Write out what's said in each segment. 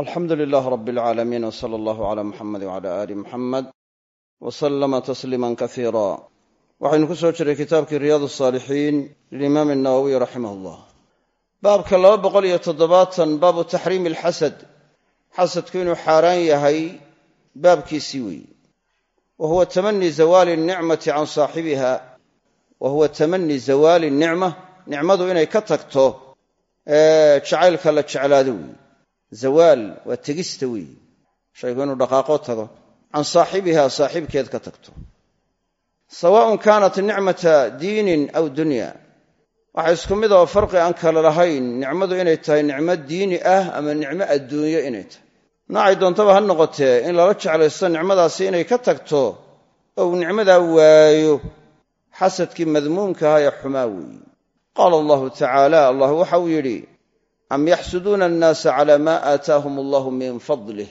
alxamdu lilaah rab alcaalamiin w sala allahu cala muxamed wcala aali muxamed w salama tasliima kasiira waxaynu ku soo jiray kitaabkii riyaad asaalixiin lilimaam annawowiy raximah llah baabka laba boqol iyo toddobaatan baabu taxriimi alxasad xasadku inuu xaaraan yahay baabkiisii weeye wa huwa tamani zawaali nicmati can saaxibiha. Wa huwa tamani zawaali nicma nicmadu inay ka tagto jacaylka la jeclaado zawaal waa tegista weeye shaygu inuu dhaqaaqo tago can saaxibiha saaxiibkeed ka tagto. Sawaaءun kaanat nicmata diinin aw dunya. Waxa isku mid oo farqi aan kale lahayn nicmadu inay tahay nicmo diini ah ama nicmo adduunyo inay tahay. Noocay doontaba ha noqotee in lala jeclaysto nicmadaasi inay ka tagto ou nicmadaa waayo xasadkii madmuumkaha ee xumaa weeye qaala allahu tacaala allah waxauu yidhi am yaxsuduuna annaasa cala maa aataahum allahu min fadlih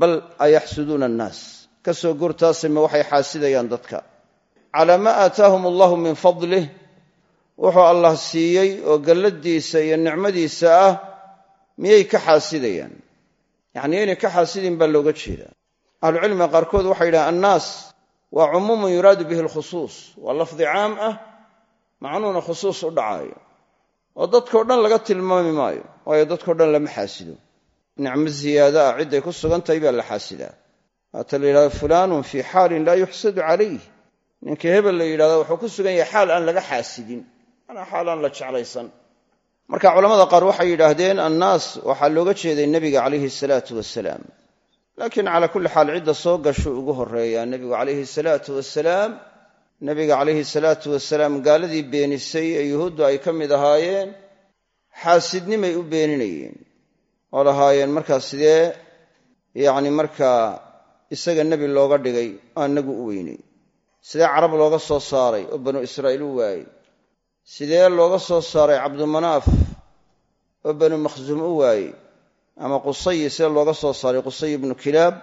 bal ayaxsuduuna annaas. Ka soo gurtaasima waxay xaasidayaan dadka. Calaa maa aataahum allahu min fadlih wuxuu allah siiyey oo galladiisa iyo nicmadiisa ah miyay ka xaasidayaan. Yacnii inay ka xaasidin baa looga jeedaa ahlucilmiga qaarkood waxay yidhahaan annaas waa cumuumun yuraadu bihi alkhusuus waa lafdi caam ah macnuuna khusuus u dhacaayo oo dadkao dhan laga tilmaami maayo waayo dadkao dhan lama xaasido. Nicmo ziyaada ah cidday ku sugan tahay baa la xaasidaa waata la yidhahdo fulaanun fii xaalin laa yuxsadu calayh ninka hebel la yidhahdo wuxuu ku sugan yahay xaal aan laga xaasidin. Manaa xaal aan la jeclaysan. Marka culamada qaar waxay yidhaahdeen annaas waxaa looga jeeday nebiga calayhi salaatu wasalaam laakiin calaa kulli xaal cidda soo gashuu ugu horreeyaa nebigu calayhi salaatu wasalaam nebiga calayhi salaatu wasalaam gaaladii beenisay ee yuhuuddu ay ka mid ahaayeen xaasidnimay u beeninayeen. Oo lahaayeen markaa sidee? Yacni markaa isaga nebi looga dhigay oo annagu u weynay sidee carab looga soo saaray oo banu israa'iil u waayey? Sidee looga soo saaray cabdumanaaf oo banu makhsuum u waayey? Ama qusayi sidee looga soo saaray qusay ibnu kilaab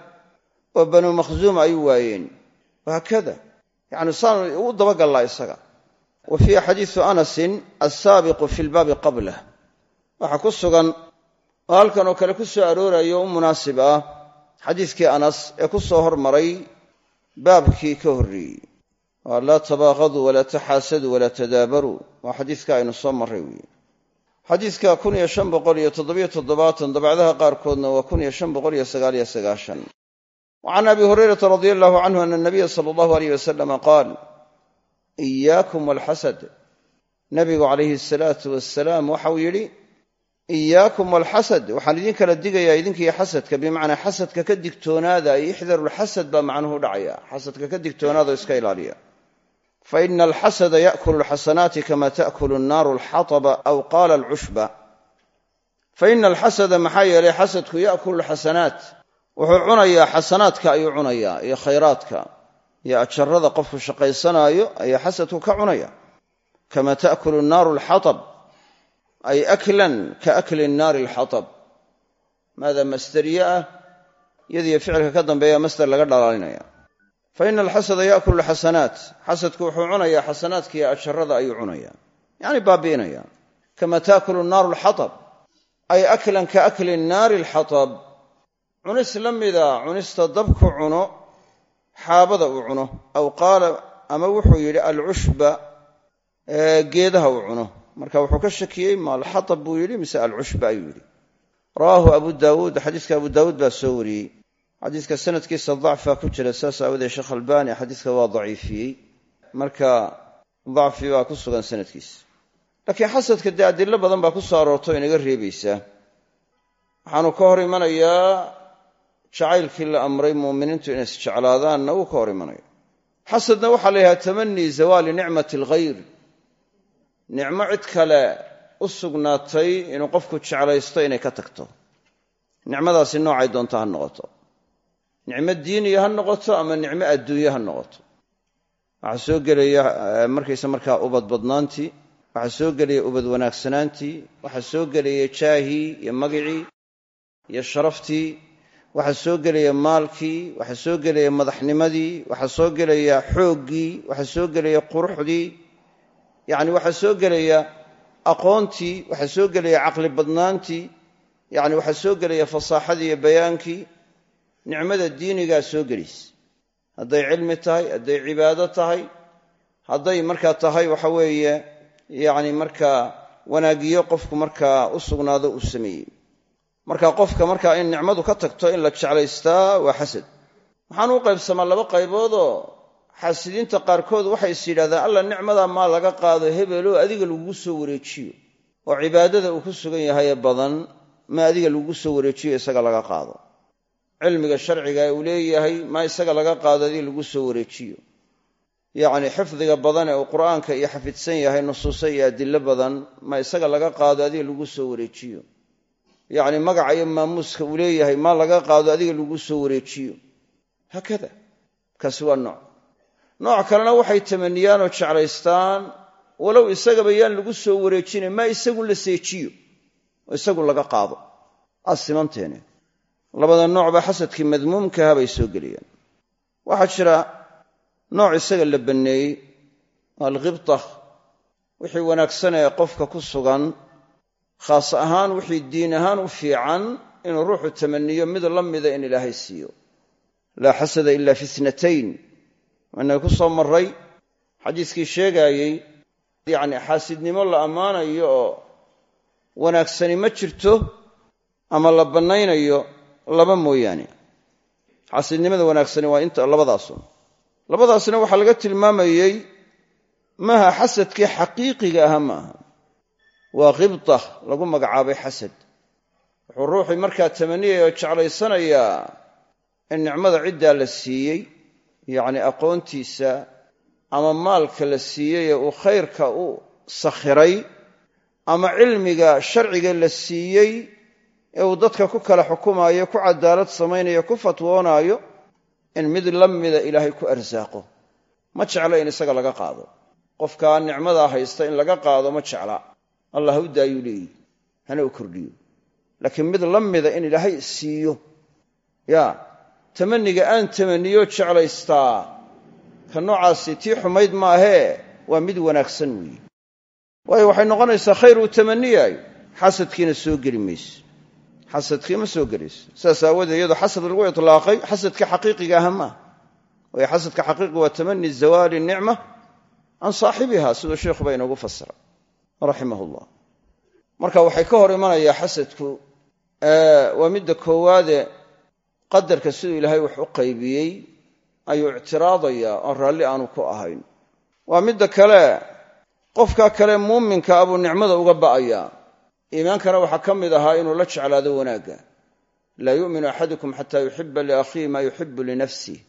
oo banu makhsuum ay u waayeen? Wahaakada yacni saan u dabagallaa isaga. Wa fiihi xadiisu anasin alsaabiqu fi lbaabi qablah. Waxaa ku sugan oo halkan oo kale ku soo aroorayo u munaasib ah xadiiskii anas ee ku soo hormaray baabkii ka horreeyey. Waa laa tabaaqaduu walaa taxaasaduu walaa tadaabaruu. Waa xadiiska aynu soo marray weeye. Xadiiska kun iyo shan boqol iyo wa can abi hurayrata radia allahu canhu ana nabiya sala allahu aleyh wasalama qaal iyaakum walxasad nabigu calayhi asalaatu wasalaam waxauu yidhi iyaakum walxasad waxaan idin kala digayaa idinkiiyo xasadka bimacnaa xasadka ka digtoonaada iyo ixdarulxasad baa macnuhu dhacaya xasadka ka digtoonaada oo iska ilaaliya fa ina alxasada yaakulu alxasanaati kama taakulu annaaru alxataba aw qaala alcushba fa ina alxasada maxaa yeelay xasadku yaakulu alxasanaat wuxuu cunayaa xasanaadka ayuu cunayaa iyo khayraadka iyo ajarada qofku shaqaysanaayo ayaa xasadku ka cunaya. Kama taakulu annaaru alxatab ay aklan ka akli naari alxatab maada masderiye ah iyadiyo ficilka ka dambeeya masder laga dhalaalinaya. Fa ina alxasada yaakulu alxasanaat xasadku wuxuu cunayaa xasanaadkiiyo ajarada ayuu cunaya yacni baabi'inaya. Kama taakulu naaru alxatab ay aklan ka akli naari alxatab cunis la mida cunista dabku cuno xaabada uu cuno. Aw qaala ama wuxuu yidhi alcushba geedaha uu cuno. Marka wuxuu ka shakiyey ma alxatab buu yidhi mise alcushba ayuu yidhi. Rawaahu abu daawuud xadiiska abu daawuud baa soo wariyey. Xadiiska sanadkiisa dacfaa ku jira saas aawadee sheekh albaani xadiiska waa daciifiyey. Marka dacfi baa ku sugan sanadkiisa laakiin xasadka dee adilo badan baa ku soo aroorto inaga reebaysaa waxaanu ka hor imanayaa jacaylkii la amray muuminiintu inay isjeclaadaanna wuu ka hor imanaya xasadna waxaa la yidhaha tamanii zawaali nicmati alghayr. Nicmo cid kale u sugnaatay inuu qofku jeclaysto inay ka tagto. Nicmadaasi noocay doonto ha noqoto. Nicmo diiniya ha noqoto ama nicmo adduunye ha noqoto. Waxaa soo gelaya markaysa markaa ubad badnaantii waxaa soo gelaya ubad wanaagsanaantii waxaa soo gelaya jaahii iyo magicii iyo sharaftii waxaa soo gelaya maalkii waxaa soo gelaya madaxnimadii waxaa soo gelaya xooggii waxaa soo gelaya quruxdii. Yacni waxaa soo gelaya aqoontii waxaa soo gelaya caqli badnaantii. Yacni waxaa soo gelaya fasaaxadii bayaankii. Nicmada diinigaa soo gelaysa hadday cilmi tahay hadday cibaado tahay hadday markaa tahay waxa weeye yacni markaa wanaagiyo qofku markaa u sugnaado uu sameeyey marka qofka markaa in nicmadu ka tagto in la jeclaystaa waa xasad. Waxaan u qaybsamaa laba qayboodoo xaasidiinta qaarkood waxay is yidhahdaan alla nicmadaa maa laga qaado hebeloo adiga lagugu soo wareejiyo. Oo cibaadada uu ku sugan yahay ee badan ma adiga lagugu soo wareejiyo isaga laga qaado. Cilmiga sharciga uu leeyahay ma isaga laga qaado adiga lagu soo wareejiyo. Yacni xifdiga badan ee uu qur'aanka iyo xafidsan yahay nusuuso iyo adilo badan ma isaga laga qaado adiga lagu soo wareejiyo yacni magaca iyo maamuuska uu leeyahay ma laga qaado adiga lagu soo wareejiyo. Haakada kaasi waa nooc. Nooc kalena waxay tamaniyaan oo jeclaystaan walow isagaba yaan lagu soo wareejinayn maa isagu la seejiyo oo isagu laga qaado. Aad simanteene. Labada noocba xasadkii madmuumkaha bay soo geliyaan waxaa jira nooc isaga la banneeyey alkhibta wixii wanaagsan ee qofka ku sugan khaas ahaan wixii diin ahaan u fiican inuu ruuxu tamaniyo mid la mida in ilaahay siiyo. Laa xasada ila fi itnatayn waanay ku soo marray. Xadiiskii sheegaayey yacni xaasidnimo la ammaanayo oo wanaagsani ma jirto ama la bannaynayo laba mooyaane. Xaasidnimada wanaagsani waa inta labadaasun labadaasna waxaa laga tilmaamayey maaha xasadkii xaqiiqiga aha maaha waa khibta lagu magacaabay xasad. Wuxuu ruuxii markaa tamaniyaya oo jeclaysanayaa in nicmada ciddaa la siiyey yacni aqoontiisa ama maalka la siiyey ee uu khayrka u sakhiray ama cilmiga sharciga la siiyey ee uu dadka ku kala xukumaayo ku cadaalad samaynayo ku fatwoonaayo in mid la mida ilaahay ku arsaaqo. Ma jecla in isaga laga qaado. Qofkaa nicmadaa haysta in laga qaado ma jecla allah ha u daayuu leeyihi hana u kordhiyo. Laakiin mid la mida in ilaahay siiyo ya tamaniga aan tamaniyo jeclaystaa ka noocaasi tii xumayd maahee waa mid wanaagsan weeye. Waayo waxay noqonaysaa khayr uu tamaniyaayo xasadkiina soo geli mayso xasadkii ma soo gelayso saas aawoodee iyadoo xasad lagu itlaaqay xasadka xaqiiqiga aha maaha xasadka xaqiiqiga waa tamani zawaali nicma can saaxibiha siduu sheikhuba inoogu fasira raximah llah marka waxay ka hor imanayaa xasadku waa midda koowaade qadarka siduu ilaahay wax u qaybiyey ayuu ictiraadayaa oon raalli aanu ku ahayn. Waa midda kale qofka kale muuminka abuu nicmada uga ba'ayaa iimaankana waxaa ka mid ahaa inuu la jeclaado wanaagga. Laa yu'minu axadukum xataa yuxiba liakhiihi maa yuxibu linafsih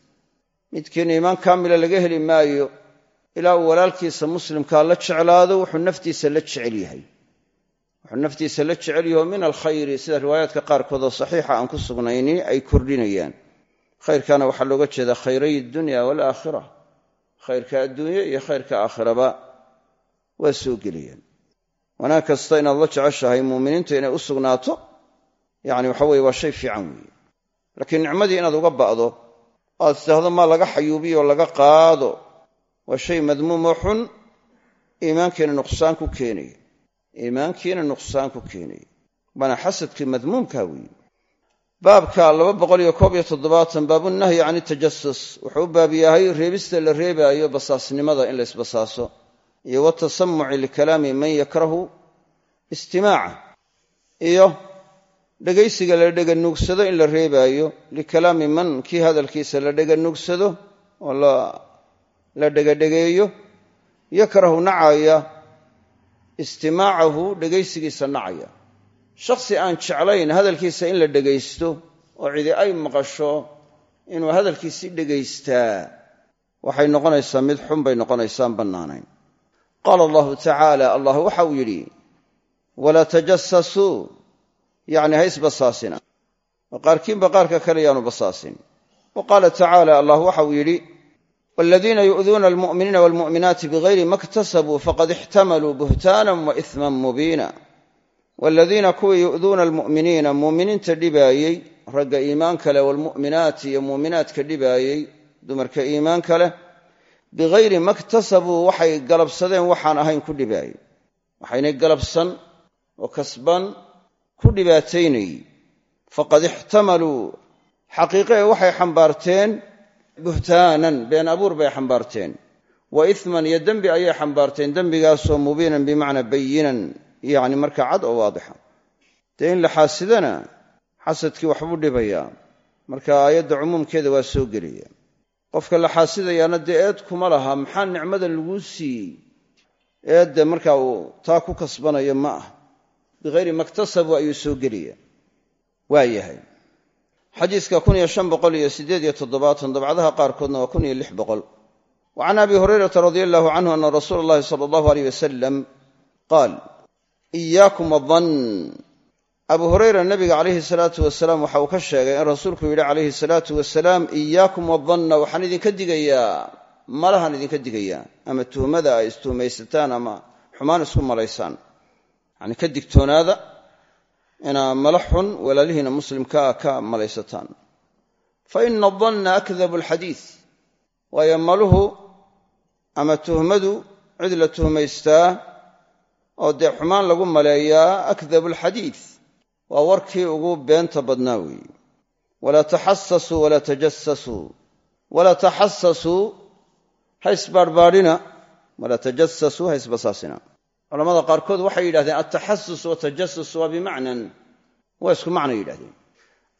midkiina iimaan kaamila laga heli maayo ilaa uu walaalkiisa muslimkaa la jeclaado wuxuu naftiisa la jecel yahay. Wuxuu naftiisa la jecel yaho min alkhayri sida riwaayaadka qaarkood oo saxiixa aan ku sugnayni ay kordhinayaan. Khayrkana waxaa looga jeedaa khayray dunya walaakhira khayrka adduunye iyo khayrka aakhiraba waa soo gelayaan. Wanaag kasta inaad la jeceshahay muuminiinta inay u sugnaato yani waxa weye waa shay fiican weeye. Laakiin nicmadii inaad uga ba'do aad tidhaahdo maa laga xayuubiyo laga qaado waa shay madmuumoo xun iimaankiina nuqsaan ku keenaya iimaankiina nuqsaan ku keenaya waana xasadkii madmuumkaa weeye baabka laba boqoliyo koob iyo toddobaatan baabunahyi can tajasus wuxuu u baab yahay reebista la reebaayo basaasnimada in la ysbasaaso iyo watasamuci likalaami man yakrahu istimaaca iyo dhegaysiga la dheganuugsado in la reebaayo likalaami man kii hadalkiisa la dheganuugsado oo la dhegadhegeeyo yakrahu nacaya istimaacahu dhegaysigiisa nacaya. Shakhsi aan jeclayn hadalkiisa in la dhegaysto oo cidi ay maqasho inuu hadalkiisii dhegaystaa waxay noqonaysaa mid xun bay noqonaysaan bannaanayn. Qaala allahu tacaala allah waxa uu yidhi walaa tajasasuu yacni ha isbasaasina oo qaarkiinba qaarka kale yaanu basaasin. Wa qaala tacaala allah waxa uu yidhi waladiina yu'duuna almu'miniina waalmu'minaati bigayri ma iktasabuu faqad ixtamaluu buhtaanan wa isman mubiina waladiina kuwii yu'duuna almu'miniina muuminiinta dhibaayey ragga iimaanka leh waalmu'minaati iyo muuminaadka dhibaayey dumarka iimaanka leh bigayri ma iktasabuu waxay galabsadeen waxaan ahayn ku dhibaayey waxaynay galabsan oo kasban ku dhibaataynayey faqad ixtamaluu xaqiiqee waxay buhtaanan been abuur bay xambaarteen. Wa isman iyo dembi ayay xambaarteen dembigaasoo mubiinan bimacnaa bayinan yacni markaa cad oo waadixa. Dee in la xaasidana xasadkii waxbuu dhibayaa. Marka aayadda cumuumkeeda waa soo gelaya qofka la xaasidayaana dee eed kuma laha maxaa nicmadan laguu siiyey? Eedde markaa uu taa ku kasbanayo ma ah bighayri maktasabu ayuu soo gelaya waa yahay xadiiska dabcadaha qaarkoodna waa wa can abi hurayrata radia allahu canhu ana rasuula allahi sala allahu aleyh wasalam qaal iyaakum adan abu hurayra nabiga calayhi salaatu wasalaam waxa uu ka sheegay in rasuulku yidhi calayhi salaatu wasalaam iyaakum wadanna waxaan idinka digayaa malahaan idinka digayaa ama tuhmada ay istuhumaysataan ama xumaan isku malaysaan. Yacni ka digtoonaada inaa mala xun walaalihiina muslimkaa ka malaysataan. Fa ina adanna akdabu alxadiid waayo maluhu ama tuhmadu cid la tuhmaystaa oo dee xumaan lagu maleeyaa akdabu alxadiid waa warkii ugu beenta badnaa weeye walaa taxasasuu walaa tajasasuu walaa taxasasuu ha isbaarbaadhina walaa tajasasuu ha isbasaasina culamada qaarkood waxay yidhahdeen altaxasus watajasus waa bimacnan. Waa isku macno yidhahdeen.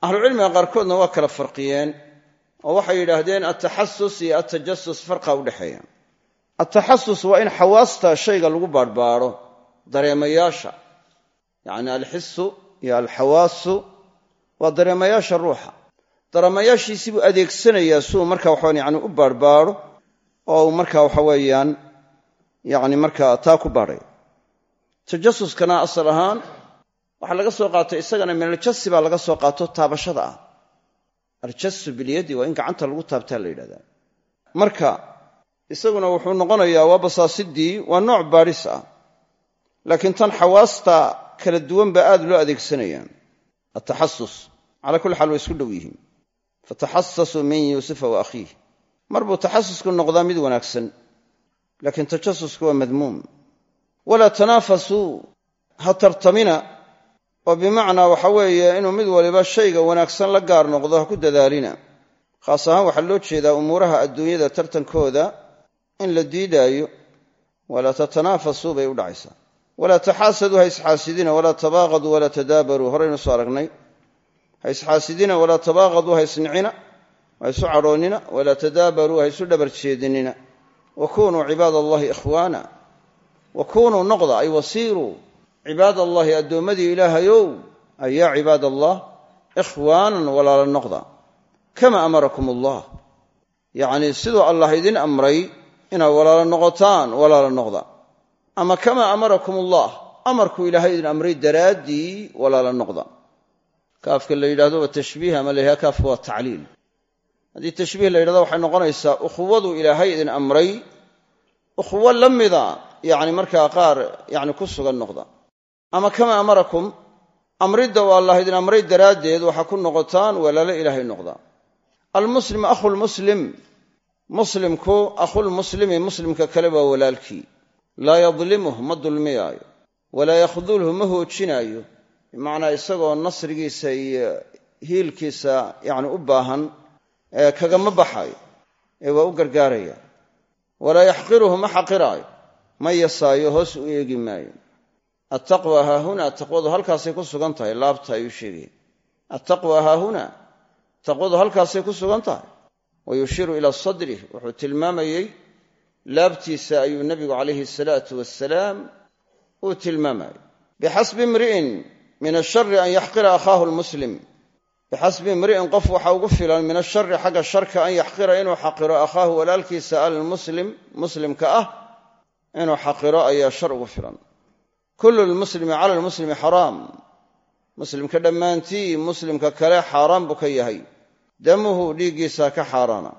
Ahlucilmiga qaarkoodna waa kala farqiyeen oo waxay yidhaahdeen altaxasus iyo altajasus farqa udhexeeya altaxasus waa in xawaasta shayga lagu baadhbaadho dareemayaasha. Yacni alxisu iyo alxawaasu waa dareemayaasha ruuxa. Dareemayaashiisii buu adeegsanayaa si marka waxaan yani u baadhbaadho oo uu marka waxa weeyaan yani markaa taa ku baadhay tajasuskana asal ahaan waxaa laga soo qaatay isagana min aljasi baa laga soo qaato taabashada ah. Aljasu bilyadi waa in gacanta lagu taabtaa la yidhahdaa. Marka isaguna wuxuu noqonayaa waa basaasidii waa nooc baadhis ah. Laakiin tan xawaasta kala duwan baa aad loo adeegsanaya altaxasus calaa kulli xaal way isku dhow yihiin. Fataxasasuu min yuusufa wa akhiih. Mar buu taxasusku noqdaa mid wanaagsan laakiin tajasusku waa madmuum walaa tanaafasuu ha tartamina. Oo bimacnaa waxa weeye inuu mid waliba shayga wanaagsan la gaar noqdo ha ku dadaalina. Khaas ahaan waxaa loo jeedaa umuuraha adduunyada tartankooda in la diidaayo. Walaa tatanaafasuu bay u dhacaysaa. Walaa taxaasaduu ha isxaasidina walaa tabaaqaduu walaa tadaabaruu. Horaynu soo aragnay. Ha isxaasidina walaa tabaaqaduu ha isnicina. Ha isu wa kunuu noqda ay wasiiruu cibaad allahi addoommadii ilaahayow. Ayaa cibaad allah ikhwaanan walaala noqda. Kama amarakum allah yacnii siduu allah idin amray inaad walaalo noqotaan walaala noqda. Ama kamaa amarakum allah amarkuu ilaahay idin amray daraaddii walaala noqda. Kaafka la yidhahdo waa tashbiih ama la yidhahdo kaafka waa tacliil. Haddii tashbiih la yidhahdo waxay noqonaysaa ukhuwadu ilaahay idin amray ukhuwo la mida yacni markaa qaar yacni ku sugan noqda. Ama kamaa amarakum amridda oo allah idin amray daraaddeed waxaa ku noqotaan walaalo ilaahay noqda. Almuslim akhulmuslim muslimku akhulmuslimi muslimka kale waa walaalkii. Laa yadlimuh ma dulmiyaayo. Walaa yakhdulhu ma hoojinaayo. Bimacnaa isagoo nasrigiisa iyo hiilkiisa yacni u baahan kagama baxayo ee waa u gargaaraya. Walaa yaxqiruhu ma xaqiraayo ma yasaayo hoos u eegi maayo. Attaqwa haahuna taqwadu halkaasay ku sugan tahay laabta ayuu sheegaya attaqwa haahuna taqwadu halkaasay ku sugan tahay. Wa yushiiru ilaa sadrih wuxuu tilmaamayey laabtiisa ayuu nebigu calayhi salaatu wasalaam uu tilmaamayay bixasbi imri'in min ashari an yaxqira akhaahu lmuslim bixasbi imri'in qof waxa ugu filan min ashari xagga sharka an yaxqira inuu xaqiro akhaahu walaalkiisa almuslim muslimka ah inuu xaqiro ayaa shar ugu filan. Kullu lmuslimi cala lmuslimi xaraam. Muslimka dhammaantii muslimka kale xaaraan buu ka yahay. Damuhu dhiiggiisa ka xaaraana.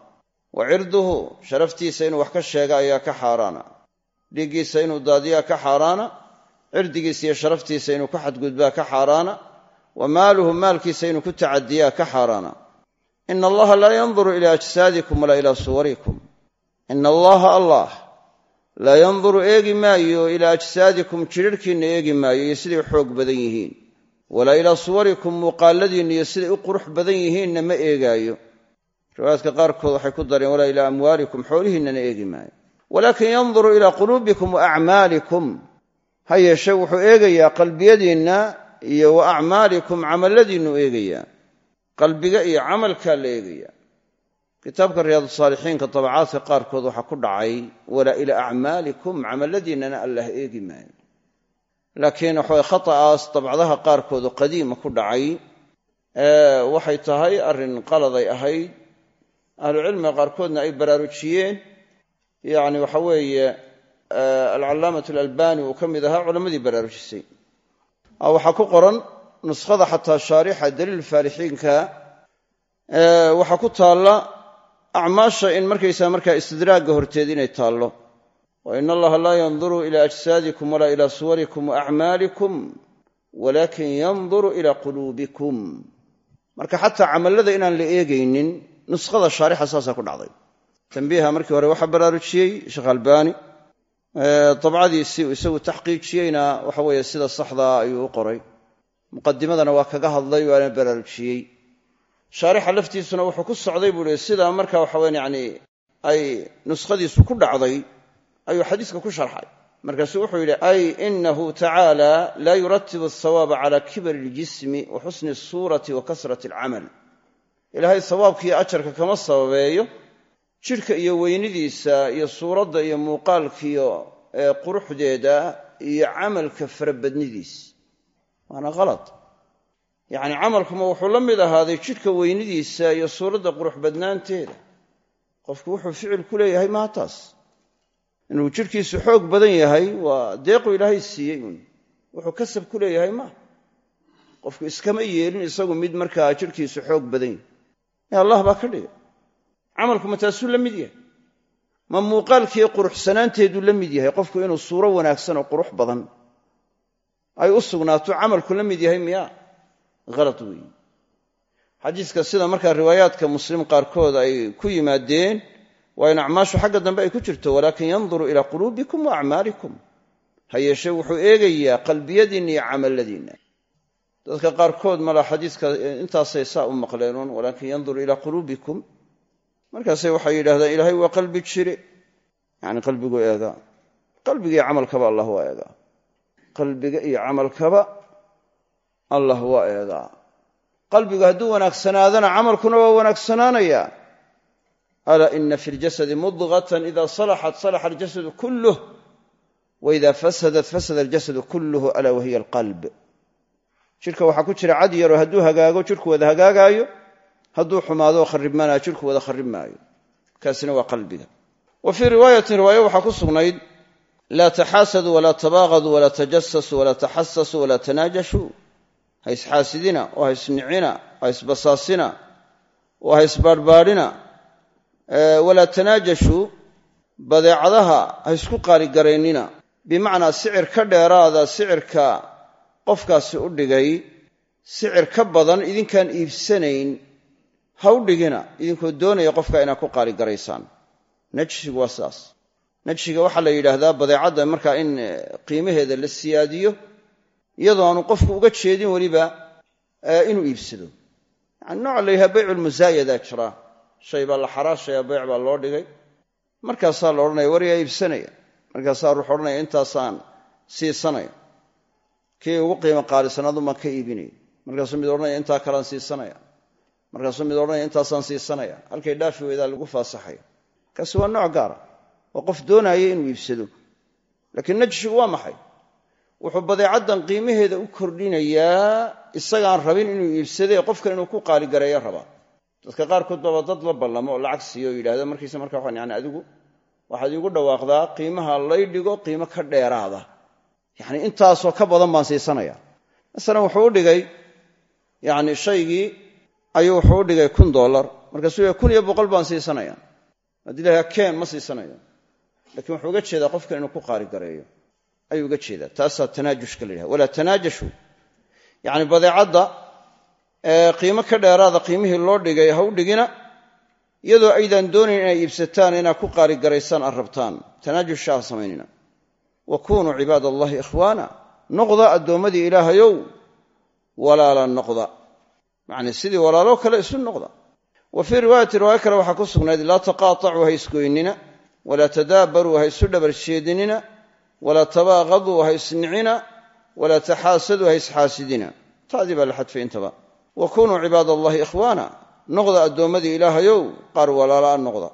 Wa cirduhu sharaftiisa inuu wax ka sheega ayaa ka xaaraana. Dhiiggiisa inuu daadiyaa ka xaaraana. Cirdigiisa iyo sharaftiisa inuu ku xadgudbaa ka xaaraana. Wa maaluhu maalkiisa inuu ku tacadiyaa ka xaaraana. Ina allaha laa yanduru ilaa ajsaadikum walaa ilaa suwarikum. Ina allaha allah laa yanduru eegi maayo ilaa ajsaadikum jidharhkiinna eegi maayo iyo siday xoog badan yihiin. Walaa ilaa suwarikum muuqaaladiinna iyo siday u qurux badan yihiinna ma eegaayo. Riwaayaadka qaarkood waxay ku dareen walaa ilaa amwaalikum xoolihiinnana eegi maayo. Walaakin yanduru ilaa quluubikum wa acmaalikum ha yeeshe wuxuu eegayaa qalbiyadiinna iyo wa acmaalikum camalladiinnu eegayaa. Qalbiga iyo camalkaa la eegayaa kitaabka riyaadsaalixiinka dabacaadka qaarkood waxaa ku dhacay walaa ilaa acmaalikum camalladiinnana allah eegi maayo. Laakiin waxaway khata'aas dabcdaha qaarkoodu qadiima ku dhacay waxay tahay arrin qaladay ahayd. Ahlucilmiga qaarkoodna ay baraarujiyeen. Yacni waxa weeye alcallaamat alalbani uu ka mid ahaa culammadii baraarujisay. Waxaa ku qoran nuskhada xataa shaarixa daliil faalixiinka waxaa ku taalla acmaasha in markaysaa markaa istidraagga horteed inay taallo. Wa in allaha laa yanduru ila ajsaadikum walaa ila suwarikum wa acmaalikum walaakin yanduru ila quluubikum. Marka xataa camallada inaan la eegaynin nuskhada shaarixa saasaa ku dhacday. Tambiiha markii hore waxaa baraarujiyey sheekh albaani dabcadiisii uu isagu taxqiijiyeyna waxa weeye sida saxdaa ayuu u qoray. Muqadimadana waa kaga hadlay waana baraarujiyey shaarixa laftiisuna wuxuu ku socday buu ihi sidaa marka waxaweyn yani ay nuskhadiisu ku dhacday ayuu xadiiska ku sharxay. Markaasuu wuxuu yidhi ay inahu tacaala laa yuratibu asawaaba cala kibari iljismi wa xusni asuurati wa kasrati alcamal ilaahay sawaabkiiyo ajarka kama sababeeyo jidhka iyo weynidiisa iyo suuradda iyo muuqaalkiiyo quruxdeeda iyo camalka farabadnidiisa waana kalad yacni camalkuma wuxuu la mid ahaaday jidhka weynidiisa iyo suuradda qurux badnaanteeda. Qofku wuxuu ficil ku leeyahay maa taas inuu jidhkiisu xoog badan yahay waa deequ ilaahay siiyey uun. Wuxuu kasab ku leeyahay maa qofku iskama yeelin isagu mid markaa jidhkiisu xoog badan yahay. Ee allah baa ka dhigay camalku ma taasuu la mid yahay. Ma muuqaalkiiyo quruxsanaanteeduu la mid yahay. Qofku inuu suuro wanaagsan oo qurux badan. Ay u sugnaato camalku la mid yahay miyaa halad weeye xadiiska sida markaa riwaayaadka muslim qaarkood ay ku yimaadeen waa in acmaashu xagga dambe ay ku jirto walaakin yanduru ilaa quluubikum wa acmaalikum. Ha yeeshee wuxuu eegayaa qalbiyadiinna iyo camalladiinna dadka qaarkood mala xadiiska intaasay saa u maqleenuun walaakin yanduru ilaa quluubikum. Markaasay waxay yidhahdaan ilaahay waa qalbi jire yacni qalbigu eegaa. Qalbiga iyo camalkaba allah waa eegaa. Qalbiga iyo camalkaba allah waa eegaa qalbigu hadduu wanaagsanaadana camalkuna waa wanaagsanaanayaa alaa ina fi ljasadi mudqatan ida salaxat salaxa aljasadu kulluh. Waida fasadat fasada aljasadu kulluhu alaa wahiya alqalb jidhka waxaa ku jira cad yaroo hadduu hagaago jidhku wada hagaagaayo. Hadduu xumaado kharibmaanaa jidhku wada kharib kaasina waa qalbiga. Wa fii riwaayatin riwaayo waxaa ku sugnayd laa taxaasaduu walaa tabaaqaduu walaa tajasasuu walaa taxasasuu walaa tanaajashuu ha isxaasidina oo ha isnicina ha isbasaasina oo ha isbaadhbaadhina walaa tanaajashuu badeecadaha ha isku qaaligaraynina bimacnaa sicir ka dheeraada sicirka qofkaasi u dhigay sicir ka badan idinkaan iibsanayn ha u dhigina idinkoo doonaya qofka inaad ku qaaligaraysaan najsigu waa sidaas najsiga waxaa la yidhaahdaa badeecadda markaa in qiimaheeda la siyaadiyo iyadoo aanu qofku uga jeedin weliba inuu iibsado. Yani nooca la yidhaha bayculmusaayadaa jira. Shay baa la xaraashaya beyc baa loo dhigay. Markaasaa la odhanaya war yaa iibsanaya. Markaasaa ruux odhanaya intaasaan siisanaya kii ugu qiimo qaalisanaadu maan ka iibinaya markaasuu mid odhanaya intaa kalean siisanaya markaasuu mid odhanaya intaasaan siisanaya halkay dhaafi weydaa lagu faasaxaya kaasi waa nooc gaara. Oo qof doonaya inuu iibsado. Laakiin najshigu waa maxay wuxuu badeecaddan qiimaheeda u kordhinayaa isagaan rabin inuu iibsadee qofkan inuu ku qaaligareeyo rabaa dadka qaarkood baaba dad la ballamo oo lacag siiyo oo yidhahda markiisa marka waxaan yani adigu waxaad iigu dhawaaqdaa qiimaha lay dhigo qiimo ka dheeraada. Yacni intaasoo ka badan baan siisanaya. Masalan wuxuu u dhigay yacni shaygii ayuu wuxuu u dhigay kun dollar. Markaasuu yahay kun iyo boqol baan siisanaya. Haddii ilaha keen ma siisanayo lakiin wuxuu uga jeedaa qofkan inuu ku qaaligareeyo ayuu uga jeedaa taasaa tanaajushka la yidhaha walaa tanaajashu yacni badeecadda qiimo ka dheeraada qiimihii loo dhigay ha u dhigina iyadoo aydaan doonayn inay iibsataan inaad ku qaaligaraysaan aad rabtaan. Tanaajusha ha samaynina. Wa kunuu cibaad allahi ikhwaana. Noqda addoommadii ilaahayow walaala noqda. Yacni sidii walaaloo kale isu noqda. Wa fii riwaayati riwaayo kale waxaa ku sugnayd laa taqaatacuu ha isgoynina walaa tadaabaruu ha isu dhabar jeedinina walaa tabaaqaduu ha isnicina walaa taxaasaduu ha isxaasidina taadii baa la xadfay intaba wa kunuu cibaad allahi ikhwaana noqda addoommadii ilaahayow qaar walaala a noqda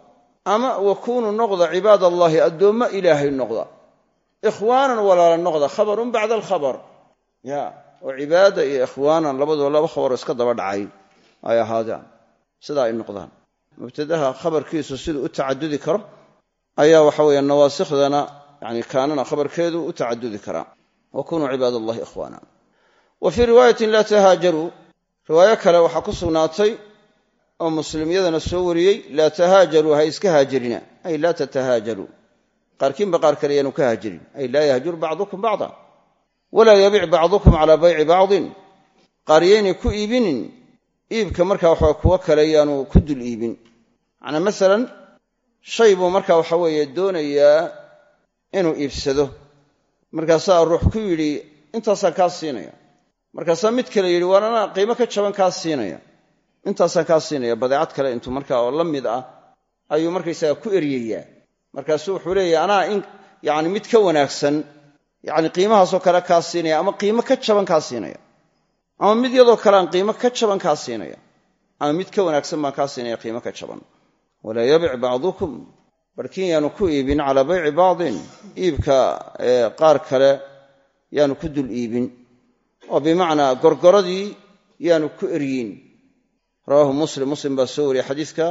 ama wa kunuu noqda cibaad allaahi addoommo ilaahay noqda ikhwaanan walaala noqda khabarun bacda alkhabar ya oo cibaada iyo ikhwaanan labaduba laba khabaroo iska daba dhacay ay ahaadaan sidaa ay noqdaan mubtadaha khabarkiisu siduu u tacadudi karo ayaa waxa weeye nawaasikhdana yani kaanana khabarkeedu u tacadudi karaa wa kunuu cibaad allahi ikhwaana. Wa fii riwaayatin laa tahaajaruu. Riwaayo kale waxaa ku sugnaatay oo muslimyadana soo wariyey laa tahaajaruu ha iska haajarina. Ay laa tatahaajaruu. Qaarkiinba qaar kale yaanu ka haajirin. Ay laa yahjur bacdukum bacda. Walaa yabic bacdukum calaa bayci bacdin. Qaar yaynay ku iibinin iibka markaa waxa kuwo kale yaanu ku dul iibin. Weeye doonayaa inuu iibsado. Markaasaa ruux ku yidhi intaasaan kaa siinaya. Markaasaa mid kale yidhi waan anaa qiimo ka jaban kaa siinaya. Intaasaan kaa siinaya badeecad kale intuu markaa oo la mid ah ayuu markaysaga ku eryayaa markaasuu wuxuu leeyahy anaa in yani mid ka wanaagsan yani qiimahaasoo kale kaa siinaya ama qiimo ka jaban kaa siinaya ama mid yadoo kale qiimo ka jaban kaa siinaya ama mid ka wanaagsan baan kaa siinaya qiimo ka jaban. Walaa yabic bacdukum barkiin yaanu ku iibin calaa bayci bacdin iibka qaar kale yaanu ku dul iibin. Oo bimacnaa gorgoradii yaanu ku eryin. Rawaahu muslim muslim baa soo wariyey xadiidka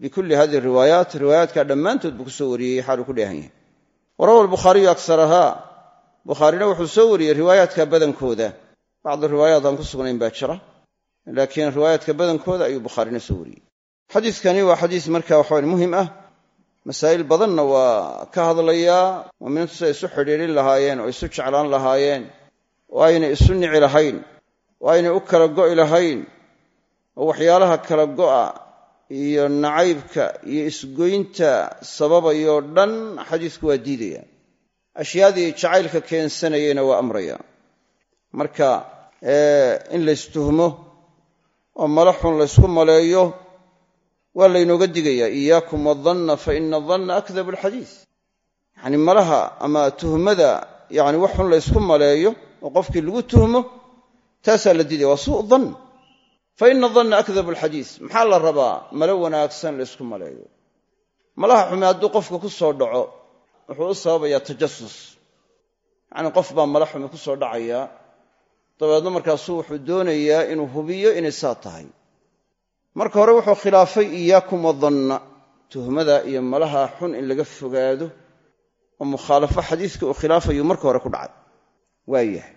bikulli hadihi riwaayaat riwaayaadka dhammaantood buu ku soo wariyey xaaluu ku dheehan yahay. Wa rawa albukhaariyu aksarahaa bukhaarina wuxuu soo wariyey riwaayaadka badankooda. Bacdu riwaayaat aan ku sugnayn baa jira laakiin riwaayaadka badankooda ayuu bukhaarina soo wariyey. Xadiidkani waa xadiis marka waxawa muhiim ah masaa'il badanna waa ka hadlayaa muuminiintu siday isu xidhiirin lahaayeen oo isu jeclaan lahaayeen oo aynay isu nici lahayn oo aynay u kala go'i lahayn oo waxyaalaha kala go'a iyo nacaybka iyo isgoynta sababayoo dhan xadiisku waa diidaya. Ashyaadii jacaylka keensanayeyna waa amraya. Marka in laystuhmo oo mala xun laysku maleeyo waa laynooga digayaa iyaakum wadanna fa ina adanna akdabu alxadiis. Yacni malaha ama tuhmada yani wax xun laysku maleeyo oo qofkii lagu tuhmo taasaa la diidaya waa suu dan fa ina danna akdabu alxadiis. Maxaa la rabaa? Malo wanaagsan laysku maleeyo. Malaha xume hadduu qofka ku soo dhaco wuxuu u sababayaa tajasus. Yacni qof baa mala xume ku soo dhacaya dabeedna markaasuu wuxuu doonayaa inuu hubiyo inay saa tahay marka hore wuxuu khilaafay iyaakum wadanna tuhmada iyo malaha xun in laga fogaado oo mukhaalafo xadiiska uu khilaafayu marka hore ku dhacay. Waayahay